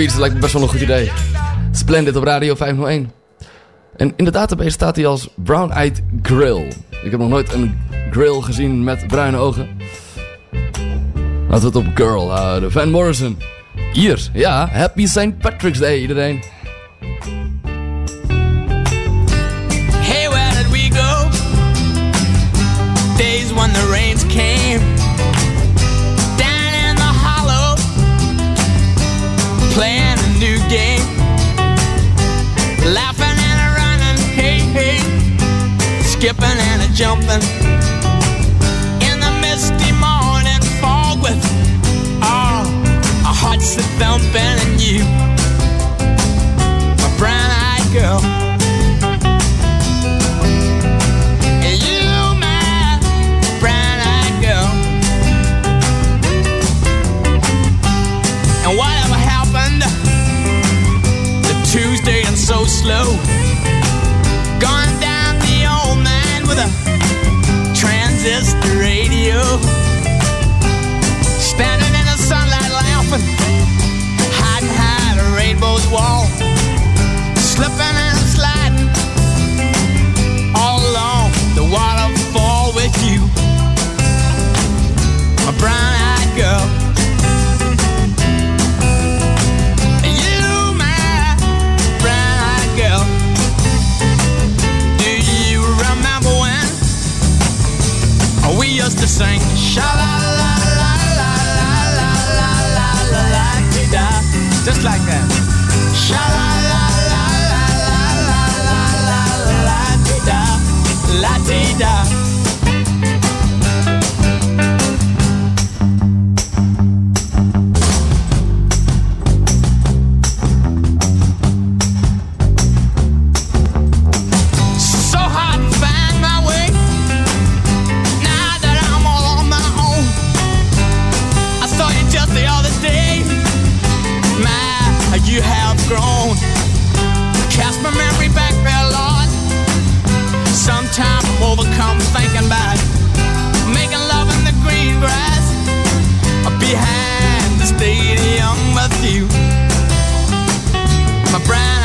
beats, lijkt me best wel een goed idee. Splendid op Radio 501. En in de database staat hij als Brown Eyed Grill. Ik heb nog nooit een grill gezien met bruine ogen. Laten we het op Girl houden. Van Morrison. Hier, ja. Happy St. Patrick's Day iedereen. skipping and a jumping. In the misty morning fog with all oh, our hearts a thumping and you. Lady, I'm with you. My brand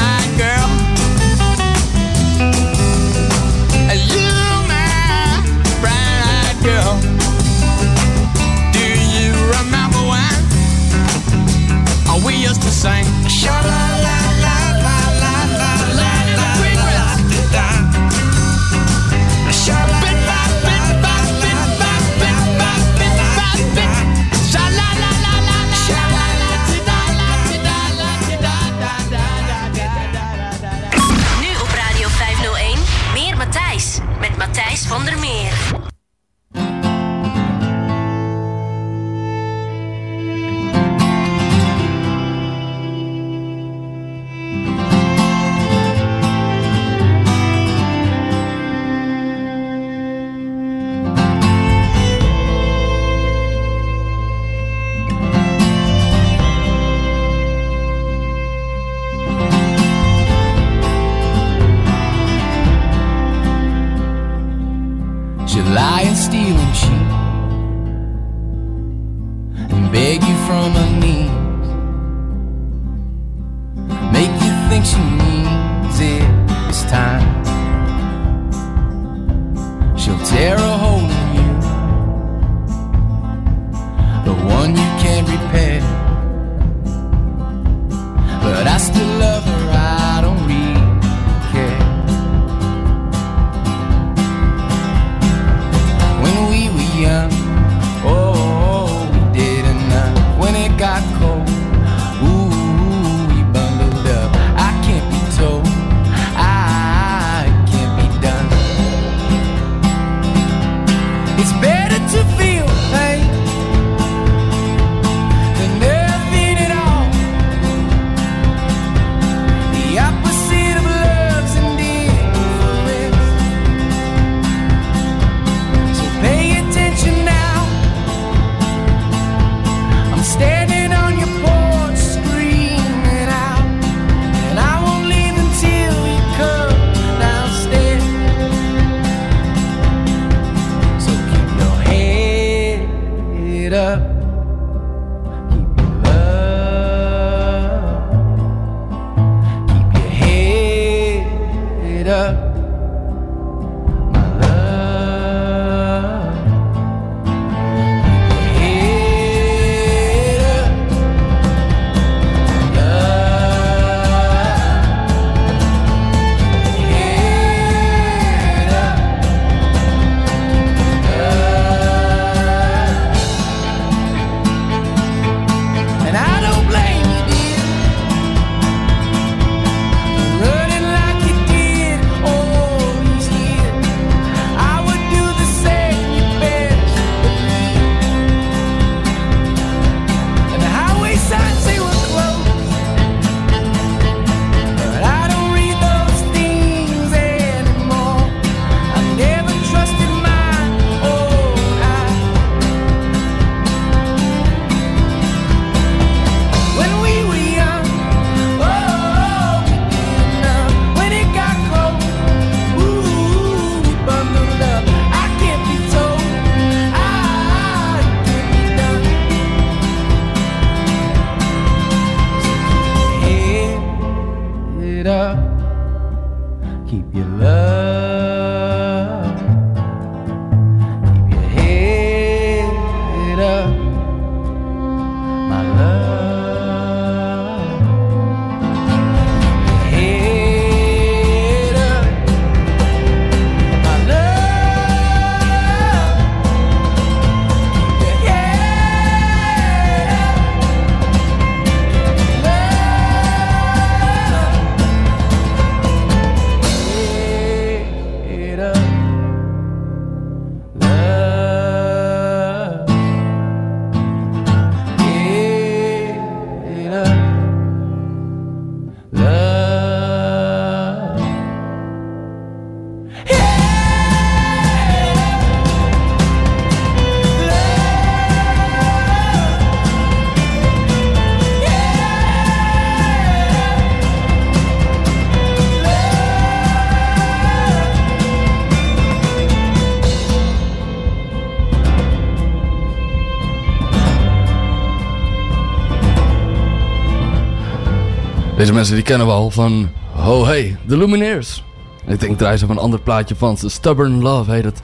mensen die kennen we al van Ho Hey, de Lumineers. Ik denk draai ze op een ander plaatje van. Stubborn Love heet het.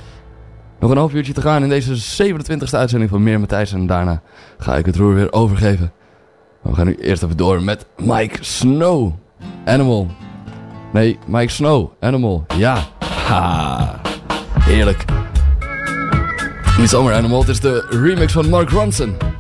Nog een half uurtje te gaan in deze 27e uitzending van Meer Matthijs. En daarna ga ik het roer weer overgeven. We gaan nu eerst even door met Mike Snow. Animal. Nee, Mike Snow. Animal. Ja. Ha. Heerlijk. Niet zomaar Animal, het is de remix van Mark Ronson.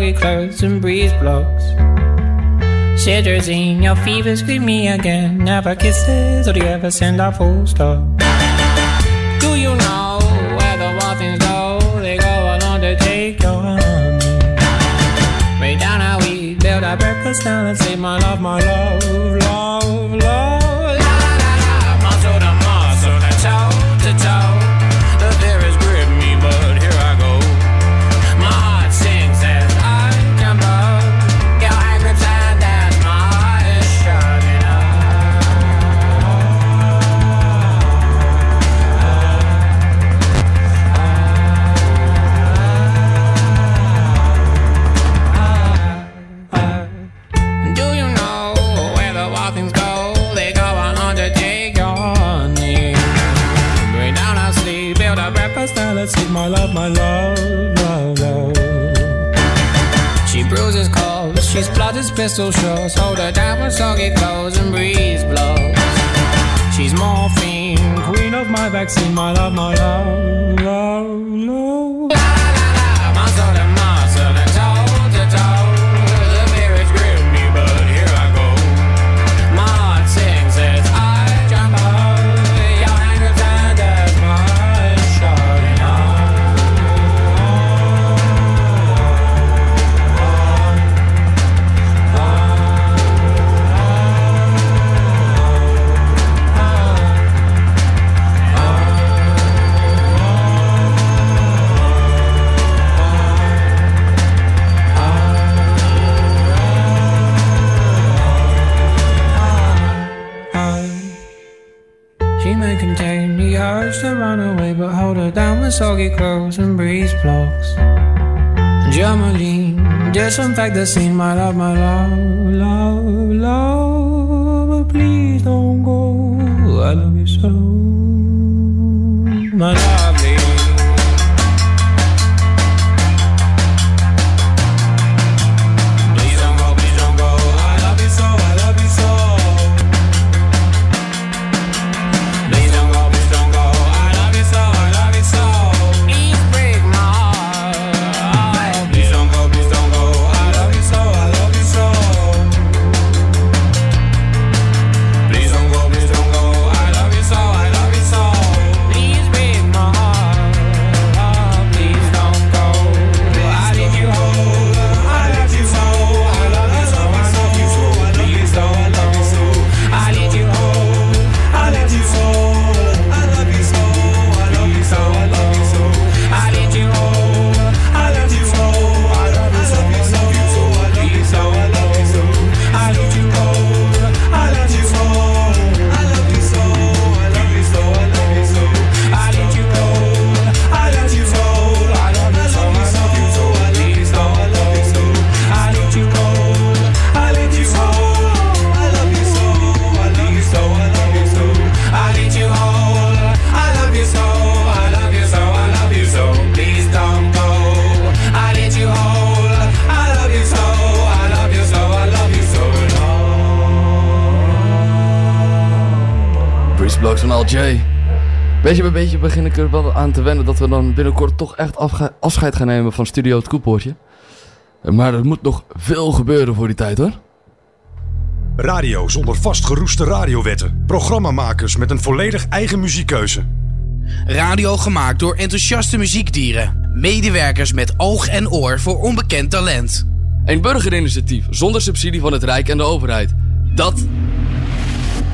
Soggy clothes and breeze blocks. in your fever, scream me again. Never kisses, or do you ever send a full stop? Do you know where the wild go? They go along to take your honey. Way down how we build our breakfast down and say, My love, my love, let's my love, my love, love, love. She bruises calls, she splutters pistol shots. Hold her down with soggy clothes and breeze blows. She's morphine, queen of my vaccine, my love, my love, love, love. Down with soggy clothes and breeze blocks. Germaline, disinfect the scene, my love, my love, love, love. But please don't go. I love you so, my lovely. Blocks van Al J. Beetje bij beetje begin ik er wel aan te wennen dat we dan binnenkort toch echt afscheid gaan nemen van Studio Het Koepoortje. Maar er moet nog veel gebeuren voor die tijd hoor. Radio zonder vastgeroeste radiowetten. Programmamakers met een volledig eigen muziekkeuze. Radio gemaakt door enthousiaste muziekdieren. Medewerkers met oog en oor voor onbekend talent. Een burgerinitiatief zonder subsidie van het Rijk en de overheid. Dat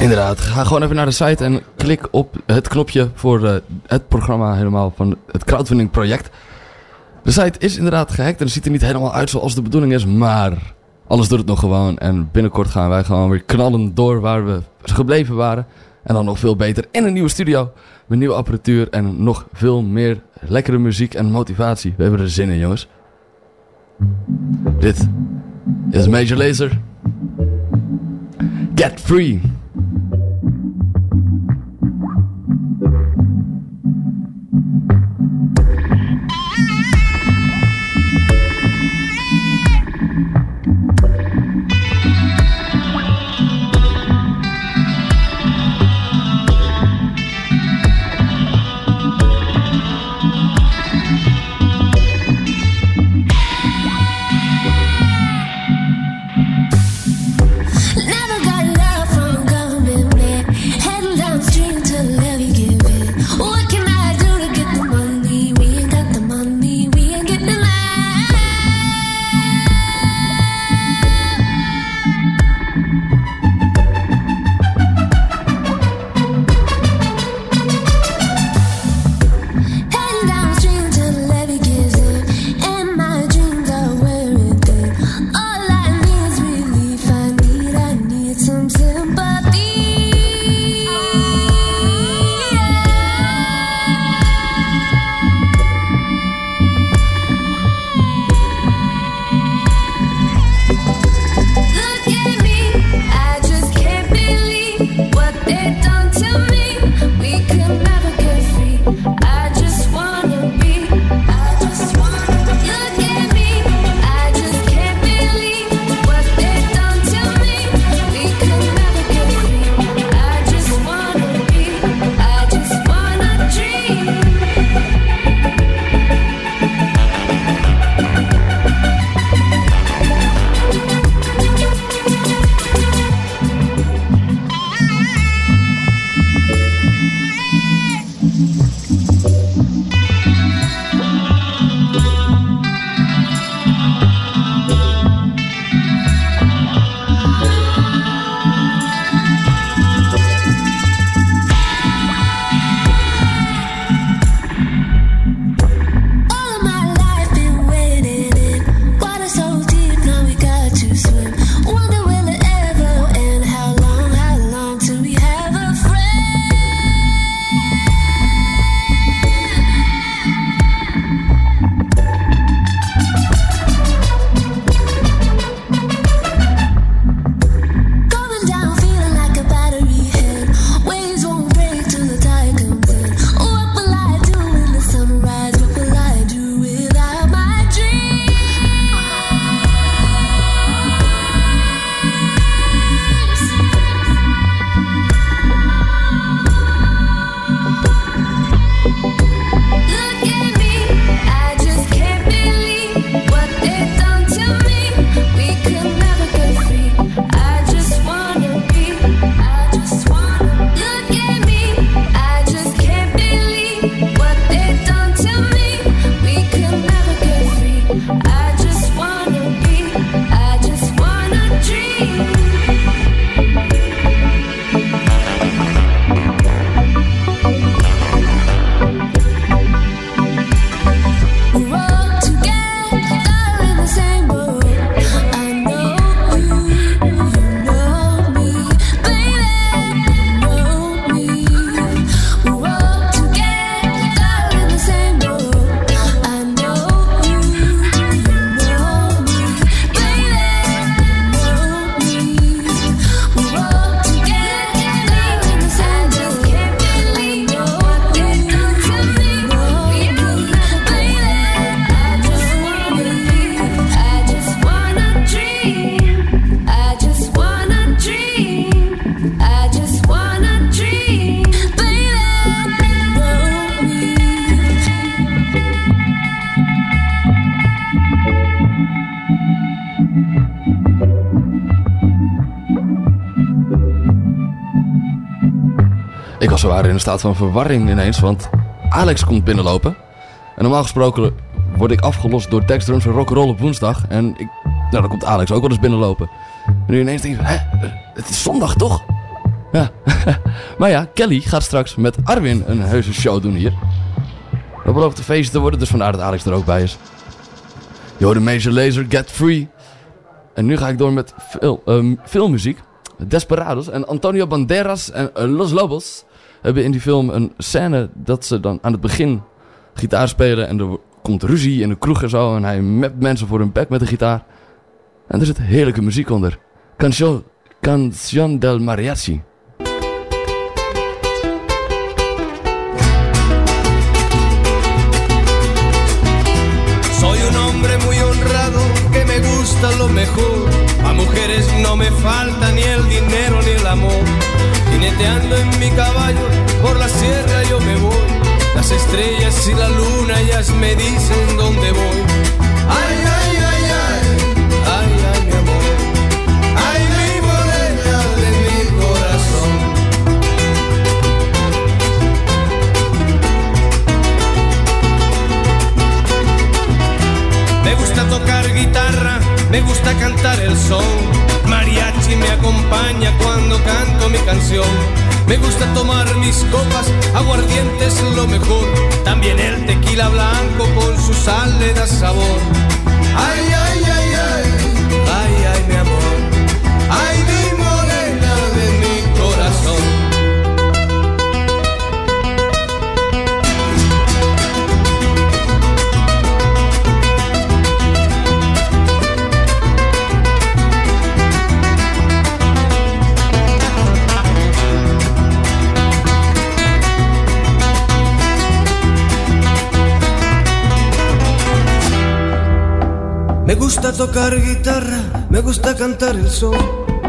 Inderdaad, ga gewoon even naar de site en klik op het knopje voor eh, het programma helemaal van het crowdfunding project. De site is inderdaad gehackt en ziet er niet helemaal uit zoals de bedoeling is, maar alles doet het nog gewoon. En binnenkort gaan wij gewoon weer knallen door waar we gebleven waren. En dan nog veel beter in een nieuwe studio, met nieuwe apparatuur en nog veel meer lekkere muziek en motivatie. We hebben er zin in, jongens. Dit is Major Laser. Get free! een staat van verwarring ineens, want Alex komt binnenlopen. En normaal gesproken word ik afgelost door Dex Drums en Rock'n'Roll op woensdag. En ik, nou, dan komt Alex ook wel eens binnenlopen. En nu ineens denk ik, hè, het is zondag toch? Ja. maar ja, Kelly gaat straks met Arwin een heuse show doen hier. Dat belooft een feest te worden, dus vandaar dat Alex er ook bij is. Yo, de Major Laser, Get Free. En nu ga ik door met veel, veel filmmuziek. Desperados en Antonio Banderas en eh, Los Lobos hebben in die film een scène dat ze dan aan het begin gitaar spelen. En er komt ruzie in de kroeg en zo. En hij mept mensen voor hun bek met de gitaar. En er zit heerlijke muziek onder. Canción, del Mariachi. Lo mejor. A mujeres no me falta ni el dinero ni el amor. En y la luna ellas me dicen dónde voy. Ay, ay, ay, ay, ay, ay, mi amor. Ay, mi morena de mi corazón. Me gusta tocar guitarra, me gusta cantar el son. Mariachi me acompaña cuando canto mi canción. Me gusta tomar mis copas, aguardiente es lo mejor. También el tequila blanco con su sal le da sabor. Me gusta tocar guitarra, me gusta cantar el son.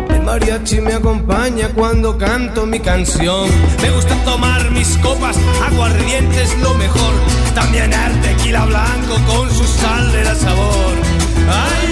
El mariachi me acompaña cuando canto mi canción. Me gusta tomar mis copas, aguardiente es lo mejor. También el tequila blanco con su sal le da sabor. Ay,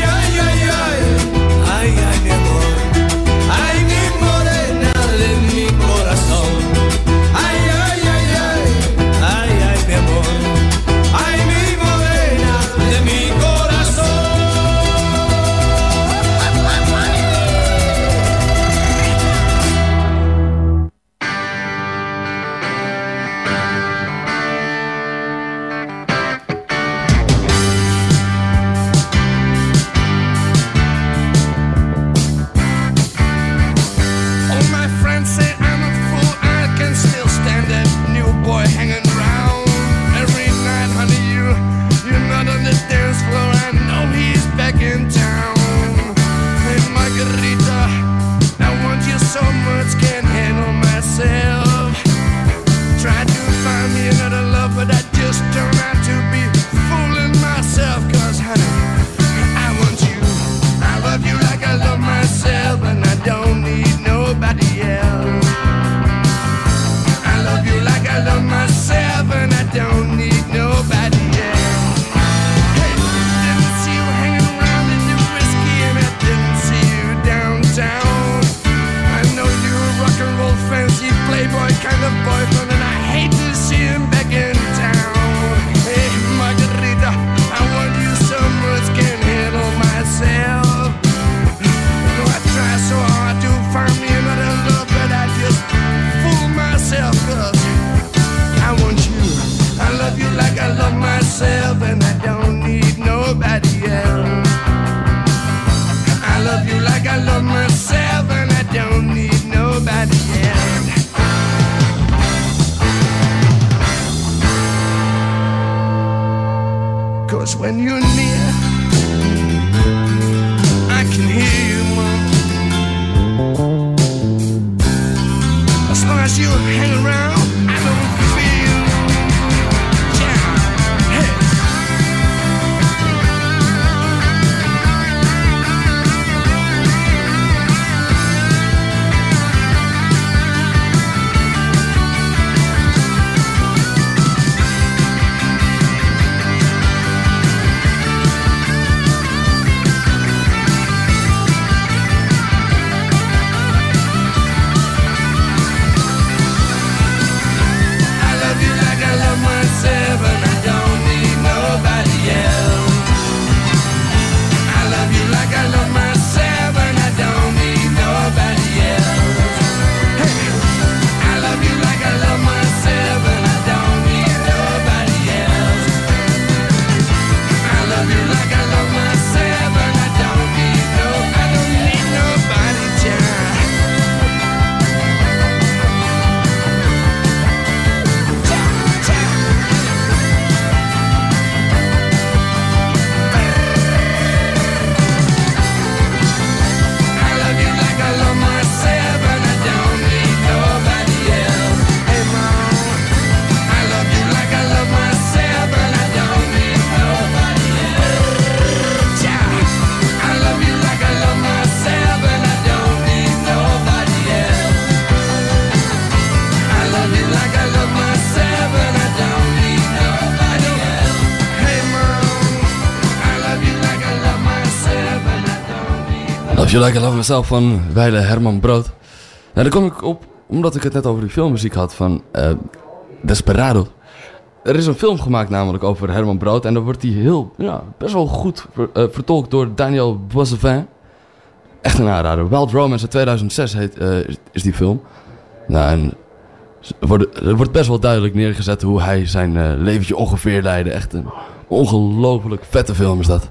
If You Like I Love Myself van Weile Herman Brood. Nou, daar kom ik op omdat ik het net over die filmmuziek had van eh, Desperado. Er is een film gemaakt namelijk over Herman Brood. En dan wordt die heel, ja, best wel goed eh, vertolkt door Daniel Boissevin. Echt een aanrader. Wild Romance uit 2006 heet, eh, is, die film. Nou, en er wordt, best wel duidelijk neergezet hoe hij zijn leventje ongeveer leidde. Echt een ongelooflijk vette film is dat.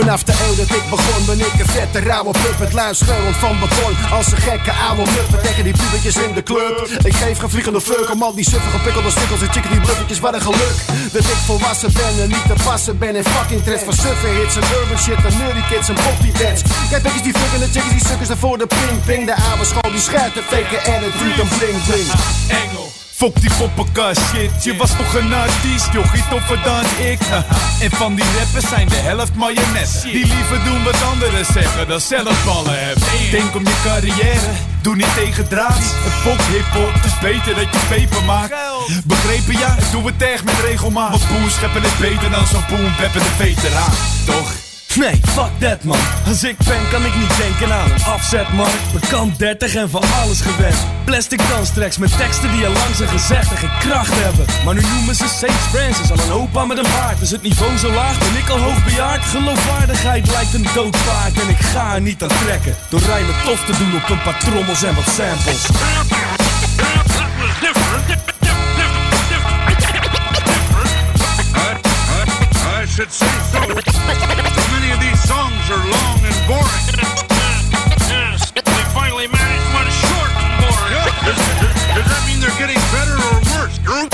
Vanaf de eeuw dat ik begon ben ik een vette rauwe puppet. Luisterend van beton als een gekke oude muppet Tegen die pubertjes in de club. Ik geef geen vliegende al die suffige pikkelde stikkels en chicken die bluffertjes Wat een geluk dat ik volwassen ben en niet te passen ben In fucking trends. Van suffe hits en urban shit En nerdy kids en poppy dance. Kijk pikjes die fucken de chickies die sukkers ervoor de ping ping. De oude school die schuift de fake attitude en bling bling. Engel. Fok die poppenkast shit, je was toch een artiest, jochie toffer dan ik. En van die rappers zijn de helft mayonaise Die liever doen wat anderen zeggen dan zelf ballen hebben. Denk om je carrière, doe niet tegen draads En fok hiphop, het is beter dat je peper maakt. Begrepen ja, doe het echt met regelmaat. Want boerscheppen is beter dan zo'n boombeppende veteraan, toch? Nee, fuck that man. Als ik ben, kan ik niet denken aan een afzetmarkt. Bekant 30 en van alles gewend. Plastic danstracks met teksten die al lang zijn gezegd en geen kracht hebben. Maar nu noemen ze Sage Francis al een opa met een baard. Is het niveau zo laag, ben ik al hoogbejaard? Geloofwaardigheid lijkt een doodpaard en ik ga er niet aan trekken. Door rijmen tof te doen op een paar trommels en wat samples. Should say so. Many of these songs are long and boring. Yes, they finally managed one short and boring. Does, does, does that mean they're getting better or worse?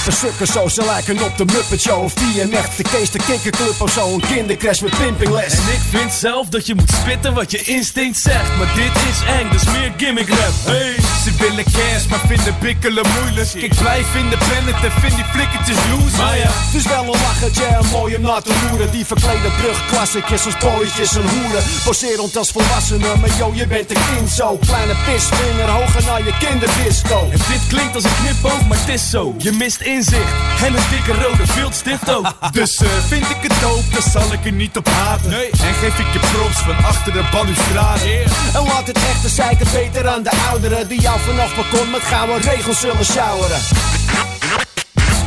Die rappers sukken zo, ze lijken op de Muppet Show Of DMF, de Kees de Kikkerclub of zo Een kindercrash met pimpingles En ik vind zelf dat je moet spitten wat je instinct zegt. Maar dit is eng, dus meer gimmick rap. Hey, ze willen cash, maar vinden bikkelen moeilijk. Ik blijf in de planet en vind die flikkertjes loose. Maar ja, het is wel een lachertje en mooi om naar te loeren Die verklede brugklassiekjes als pooitjes en hoeren Poserend als volwassenen, maar yo, je bent een kind zo Kleine pisvinger, hoger naar je kinderdisco En dit klinkt als een knipoog, maar het is zo. Je mist inzicht en een dikke rode viltstift ook. Dus eh, vind ik het dope, dan zal ik er niet op haten. En geef ik je props van achter de balustrade. En laat het echte zeiken beter aan de ouderen Die jou vanaf balkon met gouden regels zullen sjouweren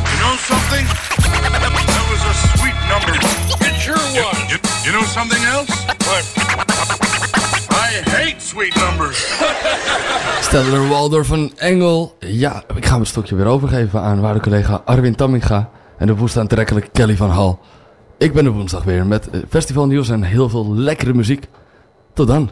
You know something? That was a sweet number. It sure was. You, you know something else? What? Hate sweet numbers. Stellar Waldorf van Engel. Ja, ik ga mijn stokje weer overgeven aan waarde collega Arwin Tamminga en de woest aantrekkelijke Kelly van Hal. Ik ben er woensdag weer met eh, festivalnieuws en heel veel lekkere muziek. Tot dan.